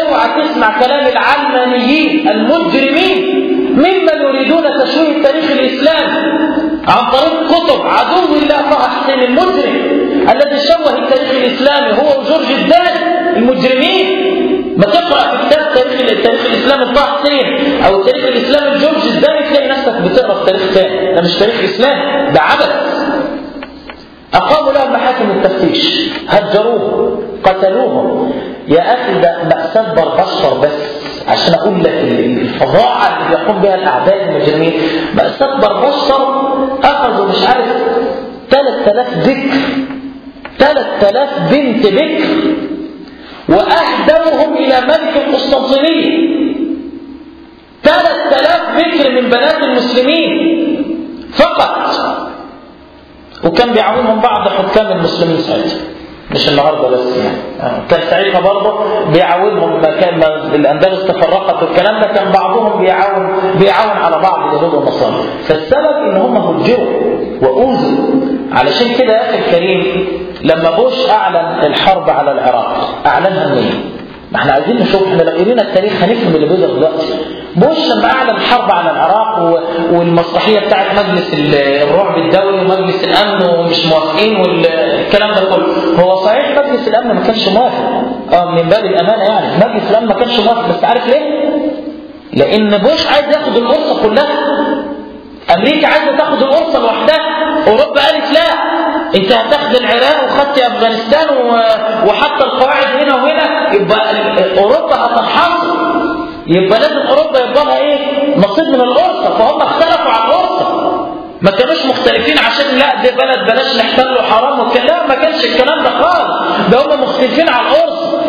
Speaker 1: اوعى تسمع كلام العلمانيين المجرمين. ممن يريدون تشويه التاريخ الإسلامي عن طريق كتب عدو الله طه حسين المجرم الذي شوه التاريخ الإسلامي هو وجورج الدان المجرمين. ما تقرأ في كتاب تاريخ التاريخ الإسلامي طه حسين أو التاريخ الإسلامي جورج الدان تلاقي نفسك بتقرأ في تاريخ ثاني ده مش تاريخ إسلامي ده عبث أقاموا لهم محاكم التفتيش هجروهم قتلوهم. يا أخي ده مأساة بربشر بس. عشان أقول لك الفظاعة اللي بيقوم بها الأعداء المجرمين مأساة بربشر أخذوا مش عارف 3000 ذكر 3000 بنت بكر وأهدوهم إلى ملك القسطنطينية. 3000 بكر من بنات المسلمين فقط. وكان بيعاونهم بعض حكام المسلمين ساعتها. مش النهارده بس يعني. كان ساعتها برضه بيعاونهم ما كان الاندلس تفرقت والكلام ده كان بعضهم بيعاون بيعاون على بعض اليهود والنصارى فالسبب إن هم هجروا وأوذوا. علشان كده يا أخي الكريم لما بوش أعلن الحرب على العراق أعلنها منين؟ ما إحنا عايزين نشوف إحنا لو قرينا التاريخ هنفهم اللي بيجرى دلوقتي. بوش لما اعلن الحرب على العراق والمسرحية بتاعت مجلس الرعب الدولي ومجلس الأمن ومش موافقين والكلام ده كله. هو صحيح مجلس الأمن ما كانش موافق. آه من باب الأمانة يعني. مجلس الأمن ما كانش موافق. بس عارف ليه؟ لأن بوش عايز ياخد القرصه كلها. أمريكا عايزة تاخد القرصه لوحدها. أوروبا قالت لا. أنت هتاخد العراق وخدت أفغانستان وحتى القواعد هنا وهنا. يبقى أوروبا هتنحصر. يبقى لازم أوروبا يبقى لها إيه؟ نصيب من القرصه فهم اختلفوا على القرصه ما كانوش مختلفين عشان لا ده بلد بلاش نحتله حرام وكده. لا ما كانش الكلام ده خالص. ده هم مختلفين على القرصه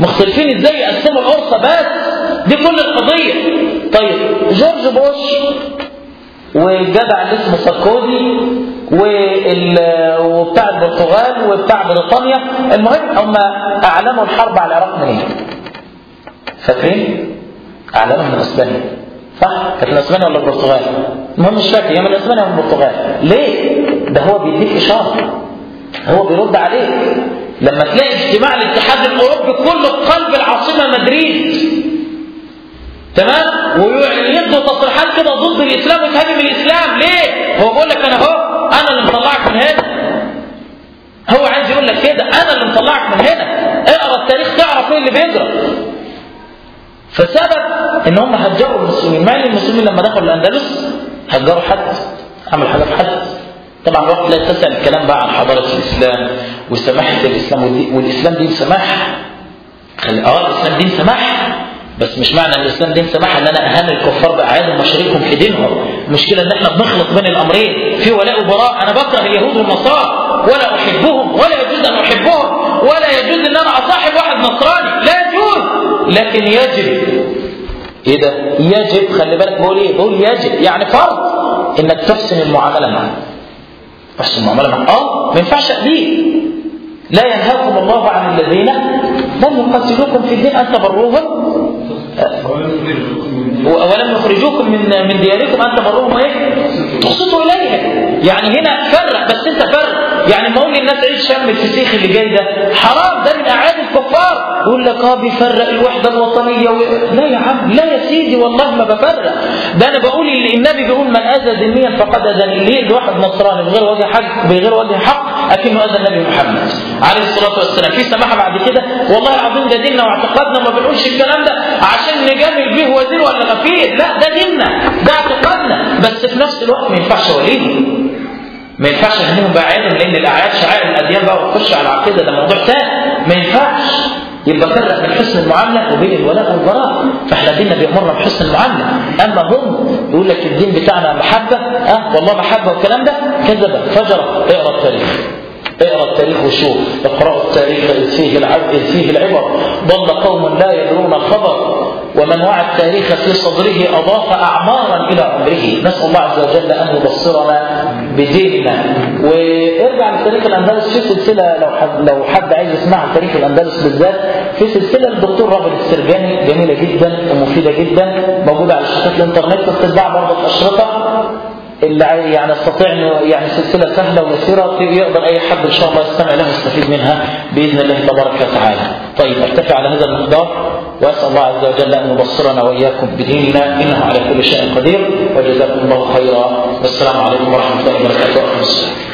Speaker 1: مختلفين إزاي يقسموا القرصه بس؟ دي كل القضية. طيب جورج بوش والجدع اللي اسمه ساركوزي وبتاع البرتغال وبتاع بريطانيا. المهم هم أعلنوا الحرب على العراق منين؟ فاكرين؟ اعلنوا من أسبانيا. صح؟ كانت من أسبانيا ولا البرتغال؟ المهم مش فاكر هي من أسبانيا ولا البرتغال. ليه؟ ده هو بيديك إشارة. هو بيرد عليك. لما تلاقي اجتماع الاتحاد الأوروبي كله في قلب العاصمة مدريد. تمام؟ ويدوا تصريحات كده ضد الإسلام وتهاجم الإسلام. ليه؟ هو بيقول لك أنا أهو أنا اللي مطلعك من هنا. هو عايز يقول لك كده أنا اللي مطلعك من هنا. اقرأ التاريخ تعرف إيه اللي بيجرى فسبب إن هم هجروا المسلمين. مع إن المسلمين لما دخلوا الأندلس هجروا حد عمل حاجة في حد. طبعا الوقت لا يتسع الكلام بقى عن حضارة الإسلام وسماحة الإسلام والدي- والإسلام دين سماح. آه الإسلام دين سماح. بس مش معنى إن الإسلام دين سماح إن أنا اهان الكفار باعيادهم واشاركهم في دينهم. المشكلة إن إحنا بنخلط بين الأمرين. في ولاء وبراء. أنا بكره اليهود والنصارى. ولا أحبهم ولا يجوز أن أحبهم ولا يجوز إن أنا أصاحب واحد نصراني. لا يجوز لكن يجب إيه ده؟ يجب خلي بالك بقول إيه؟ بقول يجب يعني فرض إنك تحسن المعاملة معه تحسن المعاملة معه آه ما ينفعش اذيه لا ينهاكم الله عن الذين لم يقاتلوكم في الدين أن تبروهم. ولم يخرجوكم من من دياركم أن تبروهم إيه؟ تقسطوا إليهم. يعني هنا فرق بس أنت فرق. يعني ما أقول للناس عيد شم الفسيخ اللي جاي ده. حرام ده من أعياد الكفار. يقول لك آه بيفرق الوحدة الوطنية و... لا يا عم لا يا سيدي والله ما بفرق. ده أنا بقول اللي النبي بيقول من أذى ذميا فقد أذى. اللي يأذي واحد نصراني بغير وجه حق بغير وجه حق أكنه أذى النبي محمد. عليه الصلاة والسلام. في سماحة بعد كده والله العظيم ده ديننا واعتقادنا وما بنقولش الكلام ده عشان نجامل بيه وزير ولا غفير. لا ده ديننا ده اعتقادنا. بس في نفس الوقت ما ينفعش وليهم ما ينفعش نهنيهم باعيادهم لأن الأعياد شعائر الأديان بقى وتخش على العقيدة. ده موضوع ثاني ما ينفعش. يبقى فرق بين حسن المعاملة وبين الولاء والبراء فإحنا ديننا بيأمرنا بحسن المعاملة. أما هم يقول لك الدين بتاعنا محبة. أه؟ والله محبة والكلام ده. كذب فجر اقرأ التاريخ. اقرأ التاريخ وشوف. اقرأوا التاريخ إذ فيه العبر إذ فيه العبر. ضل قوم لا يدرون الخبر ومن وعى التاريخ في صدره أضاف أعمارا إلى عمره نسأل الله عز وجل أن يبصرنا بديننا. وارجع لتاريخ الأندلس. في سلسلة لو حد, لو حد عايز يسمع عن تاريخ الأندلس بالذات. في سلسلة الدكتور رابل السرجاني. جميلة جدا ومفيدة جدا. موجودة على شاشات الإنترنت. وبتتباع برضه الأشرطة اللي يعني يستطيع انه يعني سلسلة سهلة ويسيره يقدر أي حد إن شاء الله يستمع لها ويستفيد منها بإذن الله تبارك وتعالى. طيب أرتفع على هذا المقدار وأسأل الله عز وجل أن يبصرنا وإياكم بديننا إنه على كل شيء قدير وجزاكم الله خيرا والسلام عليكم ورحمة الله وبركاته.